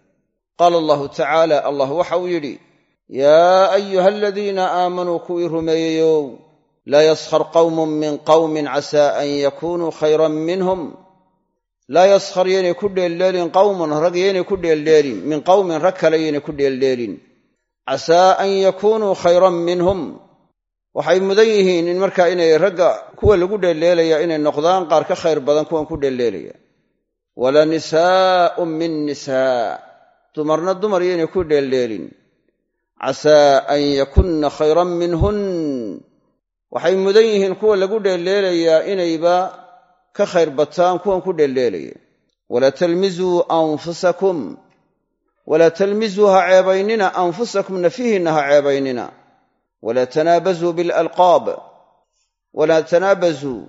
qaala allahu tacaala allah waxa uu yidhi yaa ayuha aladiina aamanuu kuwii rumeeyeyow laa yaskhar qawmun min qawmin casaa an yakunuu khayran minhum. Laa yaskhar yaynay ku dheeldheelin qawmun rag yaynay ku dheeldheelin min qawmin rag kale yaynay ku dheeldheelin casaa an yakunuu khayran minhum. Waxay mudan yihiin in markaa inay ragga kuwa lagu dheeldheelaya inay noqdaan qaar ka khayr badan kuwan ku dheeldheelaya wala nisaa'un min nisaa dumarna dumar yaynay ku dheeldheelin. Casaa an yakunna khayran minhun. Waxay mudan yihiin kuwa lagu dheeldheelayaa inayba ka khayr bataan kuwan ku dheeldheelaya. Walaa talmizuu anfusakum. Walaa talmisuu ha ceebaynina anfusakum nafihiinna ha ceebaynina. Walaa tanaabazuu bilalqaab walaa tanaabazuu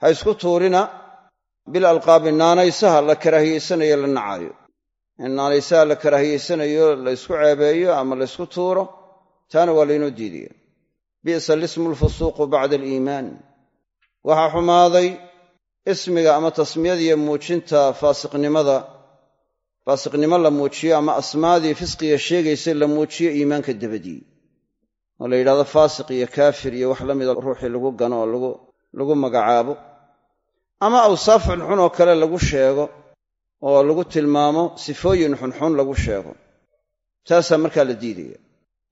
ha isku tuurina. Bilalqaabi naanaysaha la karaahiyeysanayo la nacaayo in naanaysaha la karaahiyeysanayo la ysku ceebeeyo ama la ysku tuuro taana waa laynoo diidaya bi'sa lismu lfusuuqu bacda aliimaan. Waxaa xumaaday ismiga ama tasmiyadiiyo muujinta faasiqnimada faasiqnimo la muujiyo ama asmaadii fisqiga sheegaysay la muujiyo iimaanka dabadii. Oo la yidhahdo faasiq iyo kaafir iyo wax la mida ruuxii lagu gano oo lagu magacaabo. Ama awsaaf xunxun oo kale lagu sheego oo lagu tilmaamo sifooyin xunxun lagu sheego. Taasaa markaa la diidaya.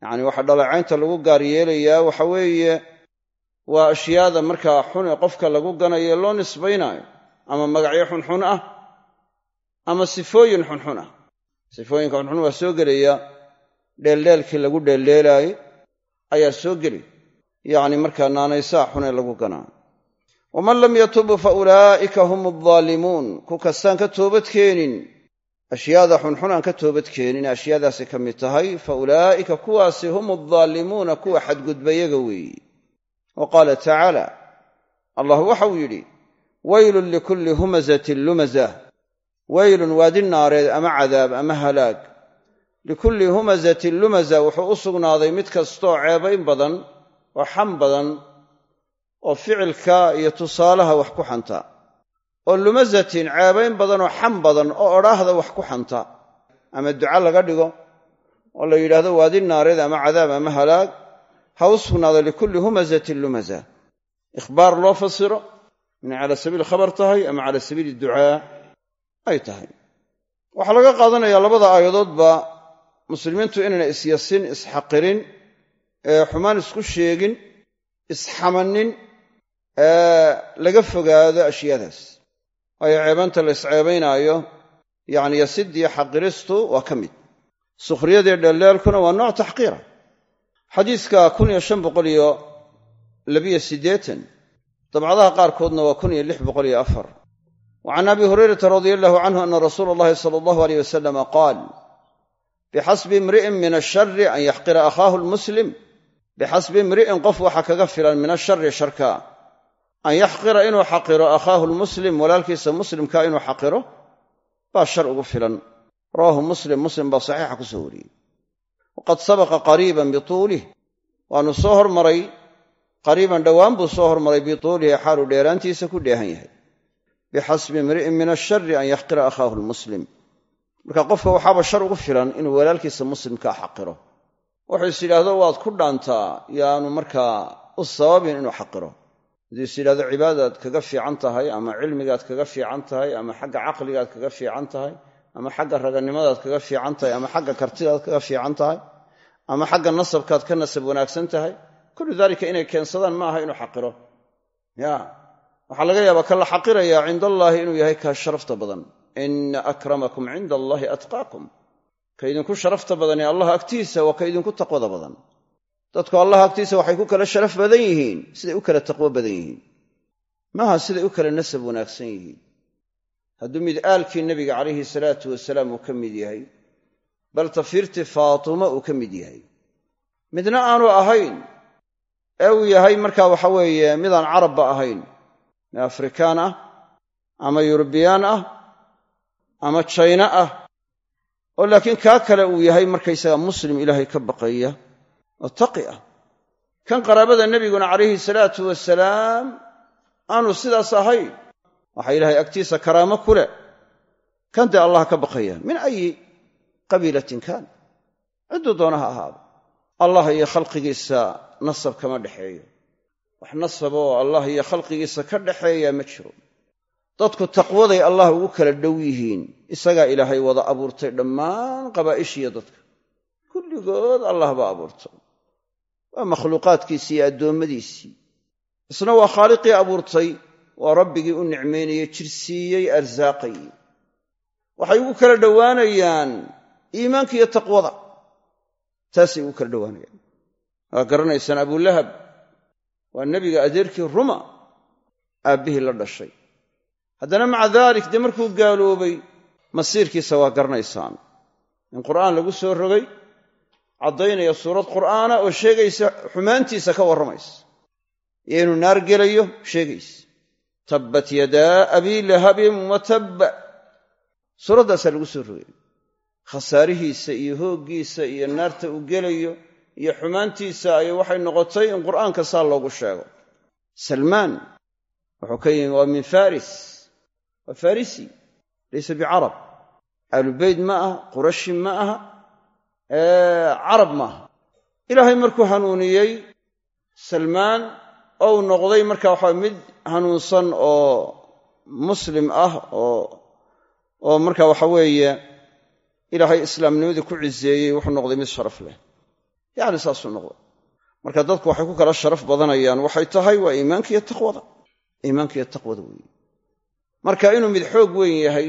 Yacni waxa dhaleecaynta lagu gaar yeelayaa waxa weeye waa ashyaada markaa xun ee qofka lagu ganayo loo nisbaynaayo. Ama magacyo xunxun ah ama sifooyin xunxun ah. Sifooyinka xunxun waa soo gelaya. Dheeldheelkii lagu dheeldheelaaye ayaa soo geli. Yacni markaa naanaysaha xun ee lagu ganaayo waman lam yatubu fa ulaa'ika hum aldaalimuun ku kastaan ka toobadkeenin ashyaada xunxun aan ka toobadkeenin ashyaadaasi ka mid tahay fa ulaa'ika kuwaasi hum aldaalimuuna kuwa xadgudbayaga weeye wa qaala tacaala allah waxau yidhi weylun likulli humazatin lumazah weylun waadi naareed ama cadaab ama halaag likulli humazatin lumaza wuxuu u sugnaaday mid kastooo ceebayn badan oo xam badan oo ficilka iyo tusaalaha wax ku xanta oo lumazatin ceebayn badan oo xam badan oo odhaahda wax ku xanta ama duca laga dhigo oo la yidhaahdo waadi naareed ama cadaab ama halaag ha u sugnaado likulli humazatin lumaza. Ikhbaar loo fasiro inay cala sabiil khabar tahay ama cala sabiili ducaa ay tahay. Waxaa laga qaadanayaa labada aayadoodba muslimiintu inayna isyasin isxaqirin ee xumaan isku sheegin isxamanin laga fogaado ashyaadaas. Waayo ceebanta la isceebaynaayo yacni yasiddiyo xaqiristu waa ka mid. Sukhriyadii dheeldheelkuna waa nooc taxqiira. Xadiiska kun iyo shan boqol iyo labiyo siddeetan dabcadaha qaarkoodna waa iyo iyo wa can abi hurayrata radia allahu canhu ana rasuula allahi sala allahu aleyh wasalama qaal bixasbi imri'in min ashari an yaxqira akhaahu lmuslim bixasbi imri'in qof waxa kaga filan min ashari sharka an yaxqira inuu xaqiro akhaahu lmuslim walaalkiisa muslimka inuu xaqiro baa shar ugu filan. Rawaahu muslim muslim baa saxiixa ku soo wariyey. Waqad sabaqa qariiban bituulih waanu soo hormaray qariiban dhowaan buu soo hormaray bituulihi xaaluu dheeraantiisa ku dheehan yahay. Bixasbi imri'in min ashari an yaxqira akhaahu lmuslim marka qofka waxaaba shar ugu filan inuu walaalkiisa muslimkaa xaqiro. Wuxuu is yidhaahdo waad ku dhaantaa yaanu markaa u sababin inuu xaqiro hadduu is yidhahdo cibaadadaad kaga fiican tahay ama cilmigaad kaga fiican tahay ama xagga caqligaad kaga fiican tahay ama xagga raganimadaad kaga fiican tahay ama xagga kartidaad kaga fiican tahay ama xagga nasabkaad ka nasab wanaagsan tahay kullu daalika inay keensadaan ma aha inuu xaqiro. Ya waxaa laga yaabaa ka la xaqirayaa cinda allaahi inuu yahay kaa sharafta badan. Ina akramakum cinda allaahi atqaakum. Ka idinku sharafta badan ee allah agtiisa waa ka idinku taqwada badan dadku allah agtiisa waxay ku kala sharaf badan yihiin siday u kala taqwo badan yihiin. Maaha siday u kala nasab wanaagsan yihiin. Hadduu mid aalkii nebiga calayhi salaatu wasalaam uu ka mid yahay bal tafiirtii faatuma uu ka mid yahay. Midna aanu ahayn ee uu yahay markaa waxa weeye midaan carabba ahayn. Ee afrikaan ah ama yurubiyaan ah ama jayna ah. Oo laakiin kaa kale uu yahay markaysaga muslim ilaahay ka baqaya oo taqi ah. Kan qaraabada nebiguna calayhi salaatu wasalaam aanu sidaas ahayn. Waxaa ilaahay agtiisa karaamo ku leh. Kan dee allah ka baqaya? Min ayi qabiilatin kaan cidduu doona ha ahaado. Allah iyo khalqigiisa nasab kama dhexeeyo. Wax nasaba oo allah iyo khalqigiisa ka dhaxeeya ma jiro. Dadku taqwaday allah ugu kala dhow yihiin. Isagaa ilaahay wada abuurtay dhammaan qabaa'ishiiyo dadka. Kulligood allah baa abuurtay waa makhluuqaadkiisii iyo addoommadiisii isna waa khaaliqii abuurtay waa rabbigii u nicmaynayey jirsiiyey arsaaqayey waxay ugu kala dhowaanayaan iimaanka iyo taqwada. Taasay ugu kala dhowaanayaan. Waa garanaysaan abulahab waa nebiga adeerkii ruma aabbihii la dhashay. Haddana maca daalik dee markuu gaaloobay masiirkiisa waa garanaysaan. In qur'aan lagu soo rogay caddaynaya suurad qur'aana oo sheegaysa xumaantiisa ka warramaysa. Iyo inuu naar gelayo sheegaysa. Tabbat yadaa abii lahabin wa tabba. Suuraddaasaa lagu soo rogay khasaarihiisa iyo hooggiisa iyo naarta uu gelayo iyo xumaantiisa ay waxay noqotay in qur'aanka saa loogu sheego. Salmaan wuxuu ka yimi waa min faris. Waa farisi laysa bicarab aalubeyt ma aha qurashi ma aha carab maaha. Ilaahay markuu hanuuniyey salmaan ou noqday marka waxa mid hanuunsan oo muslim ah oo oo marka waxa weeye ilaahay islaamnimadii ku ciseeyey wuxuu noqday mid sharaf leh. Yacni saasuu noqday. Marka dadku waxay ku kala sharaf badanayaan waxay tahay waa iimaanka iyo taqwada. Iimaanka iyo taqwada weeye. Marka inuu mid xoog weyn yahay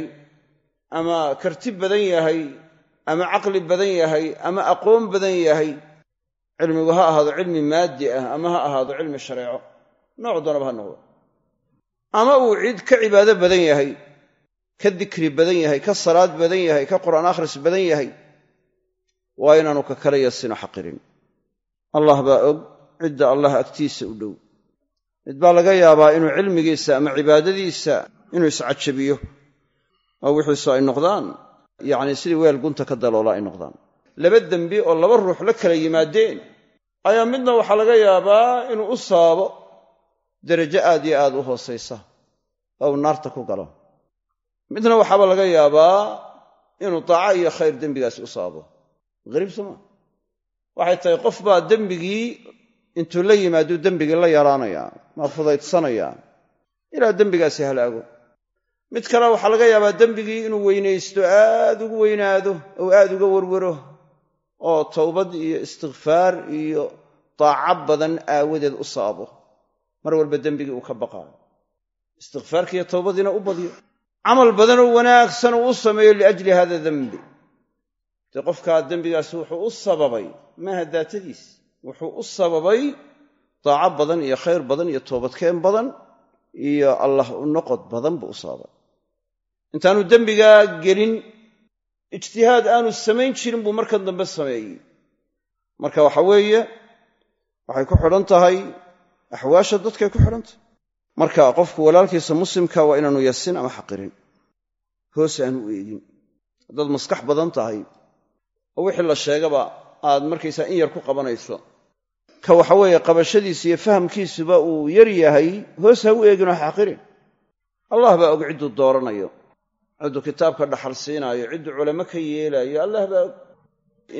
ama karti badan yahay ama caqli badan yahay ama aqoon badan yahay cilmigu ha ahaado cilmi maadi ah ama ha ahaado cilmi shareeco. Nooc doonaba ha noqdo. Ama uu cid ka cibaado badan yahay ka dikri badan yahay ka salaad badan yahay ka qur'aan akhris badan yahay waa inaanu ka kala yasino xaqirin. Allah baa og cidda allah agtiisa u dhow. Mid baa laga yaabaa inuu cilmigiisa ama cibaadadiisa inuu iscajabiyo oo wixiisu ay noqdaan yacni sidii weel gunta ka daloola ay noqdaan. Laba dembi oo laba ruux la kala yimaadeen ayaa midna waxaa laga yaabaa inuu u saabo derajo aad iyo aad u hoosaysa oo uu naarta ku galo. Midna waxaaba laga yaabaa inuu daaco iyo khayr dembigaasi u saabo. Hariib sooma waxay tahay qof baa dembigii intuu la yimaaduu dembigii la yaraanayaa ma fudaydsanayaa ilaa dembigaasi halaago mid kale waxaa laga yaabaa dembigii inuu weynaysto aad ugu weynaado ou aad uga werwero oo towbad iyo istikfaar iyo daaco badan aawadeed u saabo. Mar walba dembigii uu ka baqaayo. Istikfaarkiiyo towbadiina u badyo camal badanoo wanaagsan uu u sameeyo liajli hada dembi dee qofkaa dembigaasi wuxuu u sababay maaha daatadiis wuxuu u sababay daaco badan iyo khayr badan iyo toobadkeen badan iyo allah u noqod badan buu u sababay intaanu dembigaa gelin ijtihaad aanu samayn jirin buu markan dambe sameeyey. Marka waxa weeye waxay ku xidhan tahay axwaasha dadkay ku xidhan tahay marka qofku walaalkiisa muslimka waa inaanu yasin ama xaqirin. Hoos aanu u eegin. Haddaad maskax badan tahay oo wixii la sheegaba aad markaysaa in yar ku qabanayso. Ka waxa weeye qabashadiisa iyo fahamkiisuba uu yar yahay hoos ha u eegin oo xaqirin. Allah baa og cidduu dooranayo cidduu kitaabka dhaxal siinaayo cidduu culamo ka yeelaayo allah baa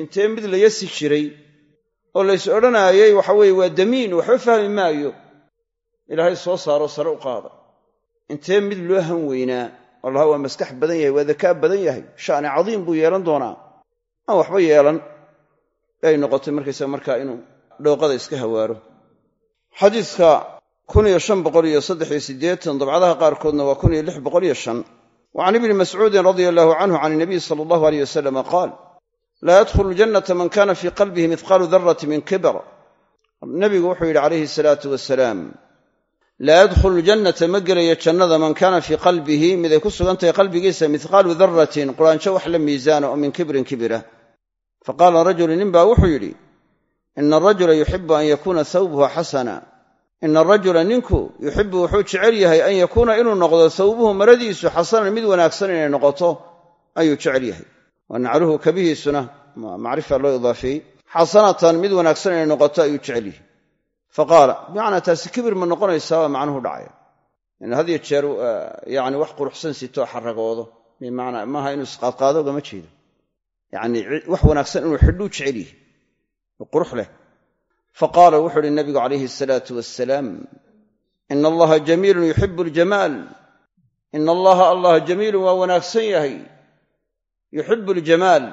intee mid la yasi jiray oo lays odhanaayey waxa weeye waa damiin waxba fahmi maayo. Ilaahay soo saaro sare u qaada. Intee mid loo han weynaa oo laha waa maskax badan yahay waa dakaa badan yahay. Sha'ni cadiim buu yeelan doonaa. Aan waxba yeelan. Ay noqotay markaysaga markaa inuu dhooqada iska hawaaro. Xadiidka dabcadaha qaarkoodna waa can ibni mascuudin radia allahu canhu can inabiy sala allahu aleyh wasalama qaal laa yadkhulu ljannata man kana fii qalbihi mithqaalu darati min kibr nebigu wuxuu yidhi calayhi salaatu wasalaam laa yadkhulu ljannata ma gelayo jannada man kaana fii qalbihi mid ay ku sugan tahay qalbigiisa mithqaalu daratin quraanjo wax la miisaana oo min kibrin kibira faqaala rajulu nin baa wuxuu yidhi ina arajula yuxibu an yakuuna thawbuhu xasana ina arajula ninku yuxibu wuxuu jecel yahay an yakuuna inuu noqdo thawbuhu maradiisu xasanan mid wanaagsan inay noqoto ayuu jecel yahay. Wa nacluhu kabihiisuna macrifa loo idaafeeyey xasanatan mid wanaagsan inay noqoto ayuu jecel yahay. Faqaala bimacnaa taasi kibir ma noqonaysaa waa macnuhu dhacaya. In had yo jeer yani wax quruxsan sitoo xaragoodo. Bimacnaa maaha inuu isqaadqaado gama jeedo. Yacni wax wanaagsan inuu xidhuu jecel faqaala wuxuu uhi nabigu calayhi asalaatu wassalaam ina allaha jamiilun yuxibu aljamaal ina allaha allah jamiilun waa wanaagsan yahay yuxibu aljamaal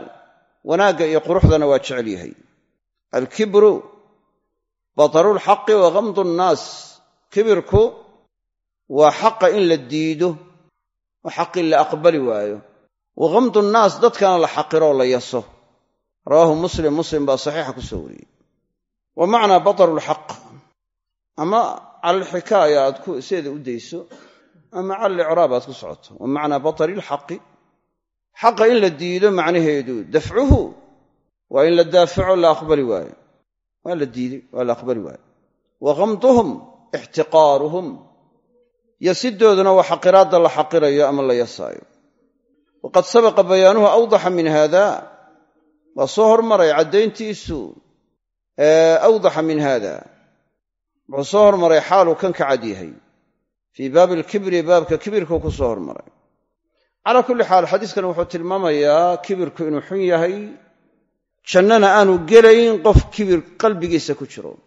wanaagga iyo quruxdana waa jecel yahay alkibru batarulxaqi wa gamdu nnaas kibirku waa xaqa in la diido oo xaqi la aqbali waayo wa gamdu nnaas dadkana la xaqiroo la yaso rawaahu muslim muslim baa saxiixa ku soo wariyey wa macnaa batarulxaq ama cala alxikaaya aad sideeda u dayso ama cala alicraab aad ku socoto. Wa macnaa batarilxaqi xaqa in la diido macnaheedu dafcuhu waa in la daafaco la aqbali waayo. Waa la diiday waa la aqbali waayo. Wa kamduhum ixtiqaaruhum. Yasidooduna waa xaqiraadda la xaqirayo ama la yasaayo. Waqad sabaqa bayaanuhu awdaxa min haada. Waa soo hormaray caddayntiisu awdaxa min haada. Wuxuu soo hormaray xaaluu kan ka cad yahay. Fii baabi alkibri baabka kibirkuu ku soo hormaray. Calaa kulli xaal xadiiskan wuxuu tilmaamayaa kibirku inuu xun yahay. Jannana aanu gelayn qof kibir qalbigiisa ku jiro.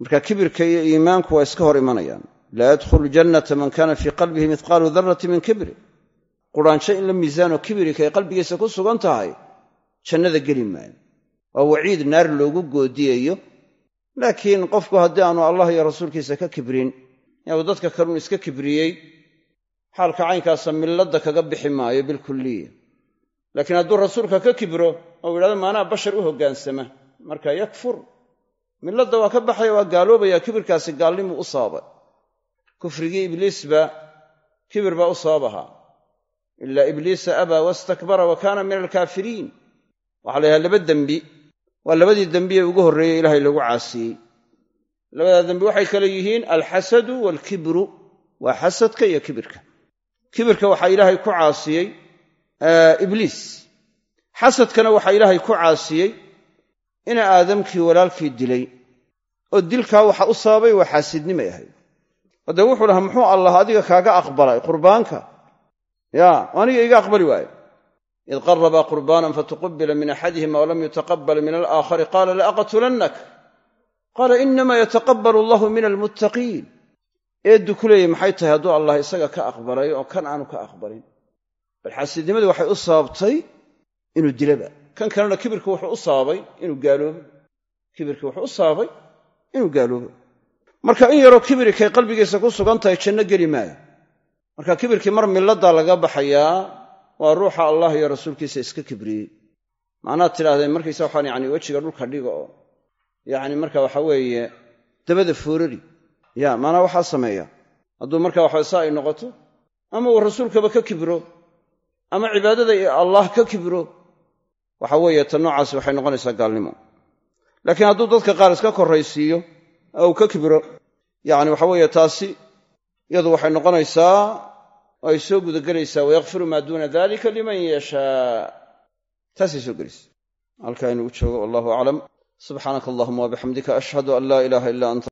Marka kibirka iyo iimaanku waa iska hor imanayaan. Laa yadkhulu jannata man kana fii qalbihi mithqaalu darati min kibri. Quraansho in la miisaanoo kibirika ay qalbigiisa ku sugan tahay jannada geli maayo waa waciid naar loogu goodiyayo laakiin qofku haddii aanu allah iyo rasuulkiisa ka kibrin inuu dadka kalun iska kibriyey xaalka caynkaasa milladda kaga bixi maayo bilkulliya. Laakiin hadduu rasuulka ka kibro oo yidhahdo maanaa bashar u hoggaansama marka yakfur. Milladda waa ka baxaya waa gaaloobaya kibirkaasi gaalnimuu u sababay kufrigii ibliisba kibir baa u sabab ahaa. Ilaa ibliisa abaa wastakbara wa kaana min alkaafiriin waxaa la yidhaha laba dembi waa labadii dembiye ugu horreeyey ilaahay lagu caasiyey labadaa dembi waxay kale yihiin alxasadu waalkibru waa xasadka iyo kibirka. Kibirka waxaa ilaahay ku caasiyey ibliis. Xasadkana waxaa ilaahay ku caasiyey ina aadamkii walaalkii dilay. Oo dilkaa waxa u sababay waa xaasidnimay ahayd. Haddee wuxuu lahaa muxuu allah adiga kaaga aqbalay? Qurbaanka? Ya aniga iga aqbali waaye id qarabaa qurbaanan fatuqubila min axadihima walam yutaqabal min alaakhari qaala laaqtulannak qaala inamaa yataqabbalu allahu min almuttaqiin eeddu ku leeyay maxay tahay hadduu allah isaga ka aqbalay oo kan aanu ka aqbalin bal xaasidnimadii waxay u sababtay inuu dilaba kan kalena kibirka wuxuu u sababay inuu gaaloobo kibirkii wuxuu u sababay inuu gaaloobo marka in yaroo kibirikay qalbigiisa ku sugan tahay janno geli maayo marka kibirkii mar milladdaa laga baxayaa waa ruuxa allah iyo rasuulkiisa iska kibriyey. Macnaad tidhahdeen markaysa waxaan yani wejiga dhulka dhiga oo yacni marka waxa weeye dabada foorari ya maanaa waxaa sameeya. Hadduu marka waxa saa ay noqoto ama uu rasuulkaba ka kibro ama cibaadada allah ka kibro waxa weeye ta noocaasi waxay noqonaysaa gaalnimo. Laakiin hadduu dadka qaar iska korraysiiyo oo ka kibro yacni waxa weeye taasi iyadu waxay noqonaysaa oo ay soo gudagelaysaa wayakfiru maa duuna dalika liman yashaa. Taasay soo gelaysa halkaa inuu joogo wallahu aclam. Subxaanaka allahuma wabixamdika ashhadu an laa ilaaha illa anta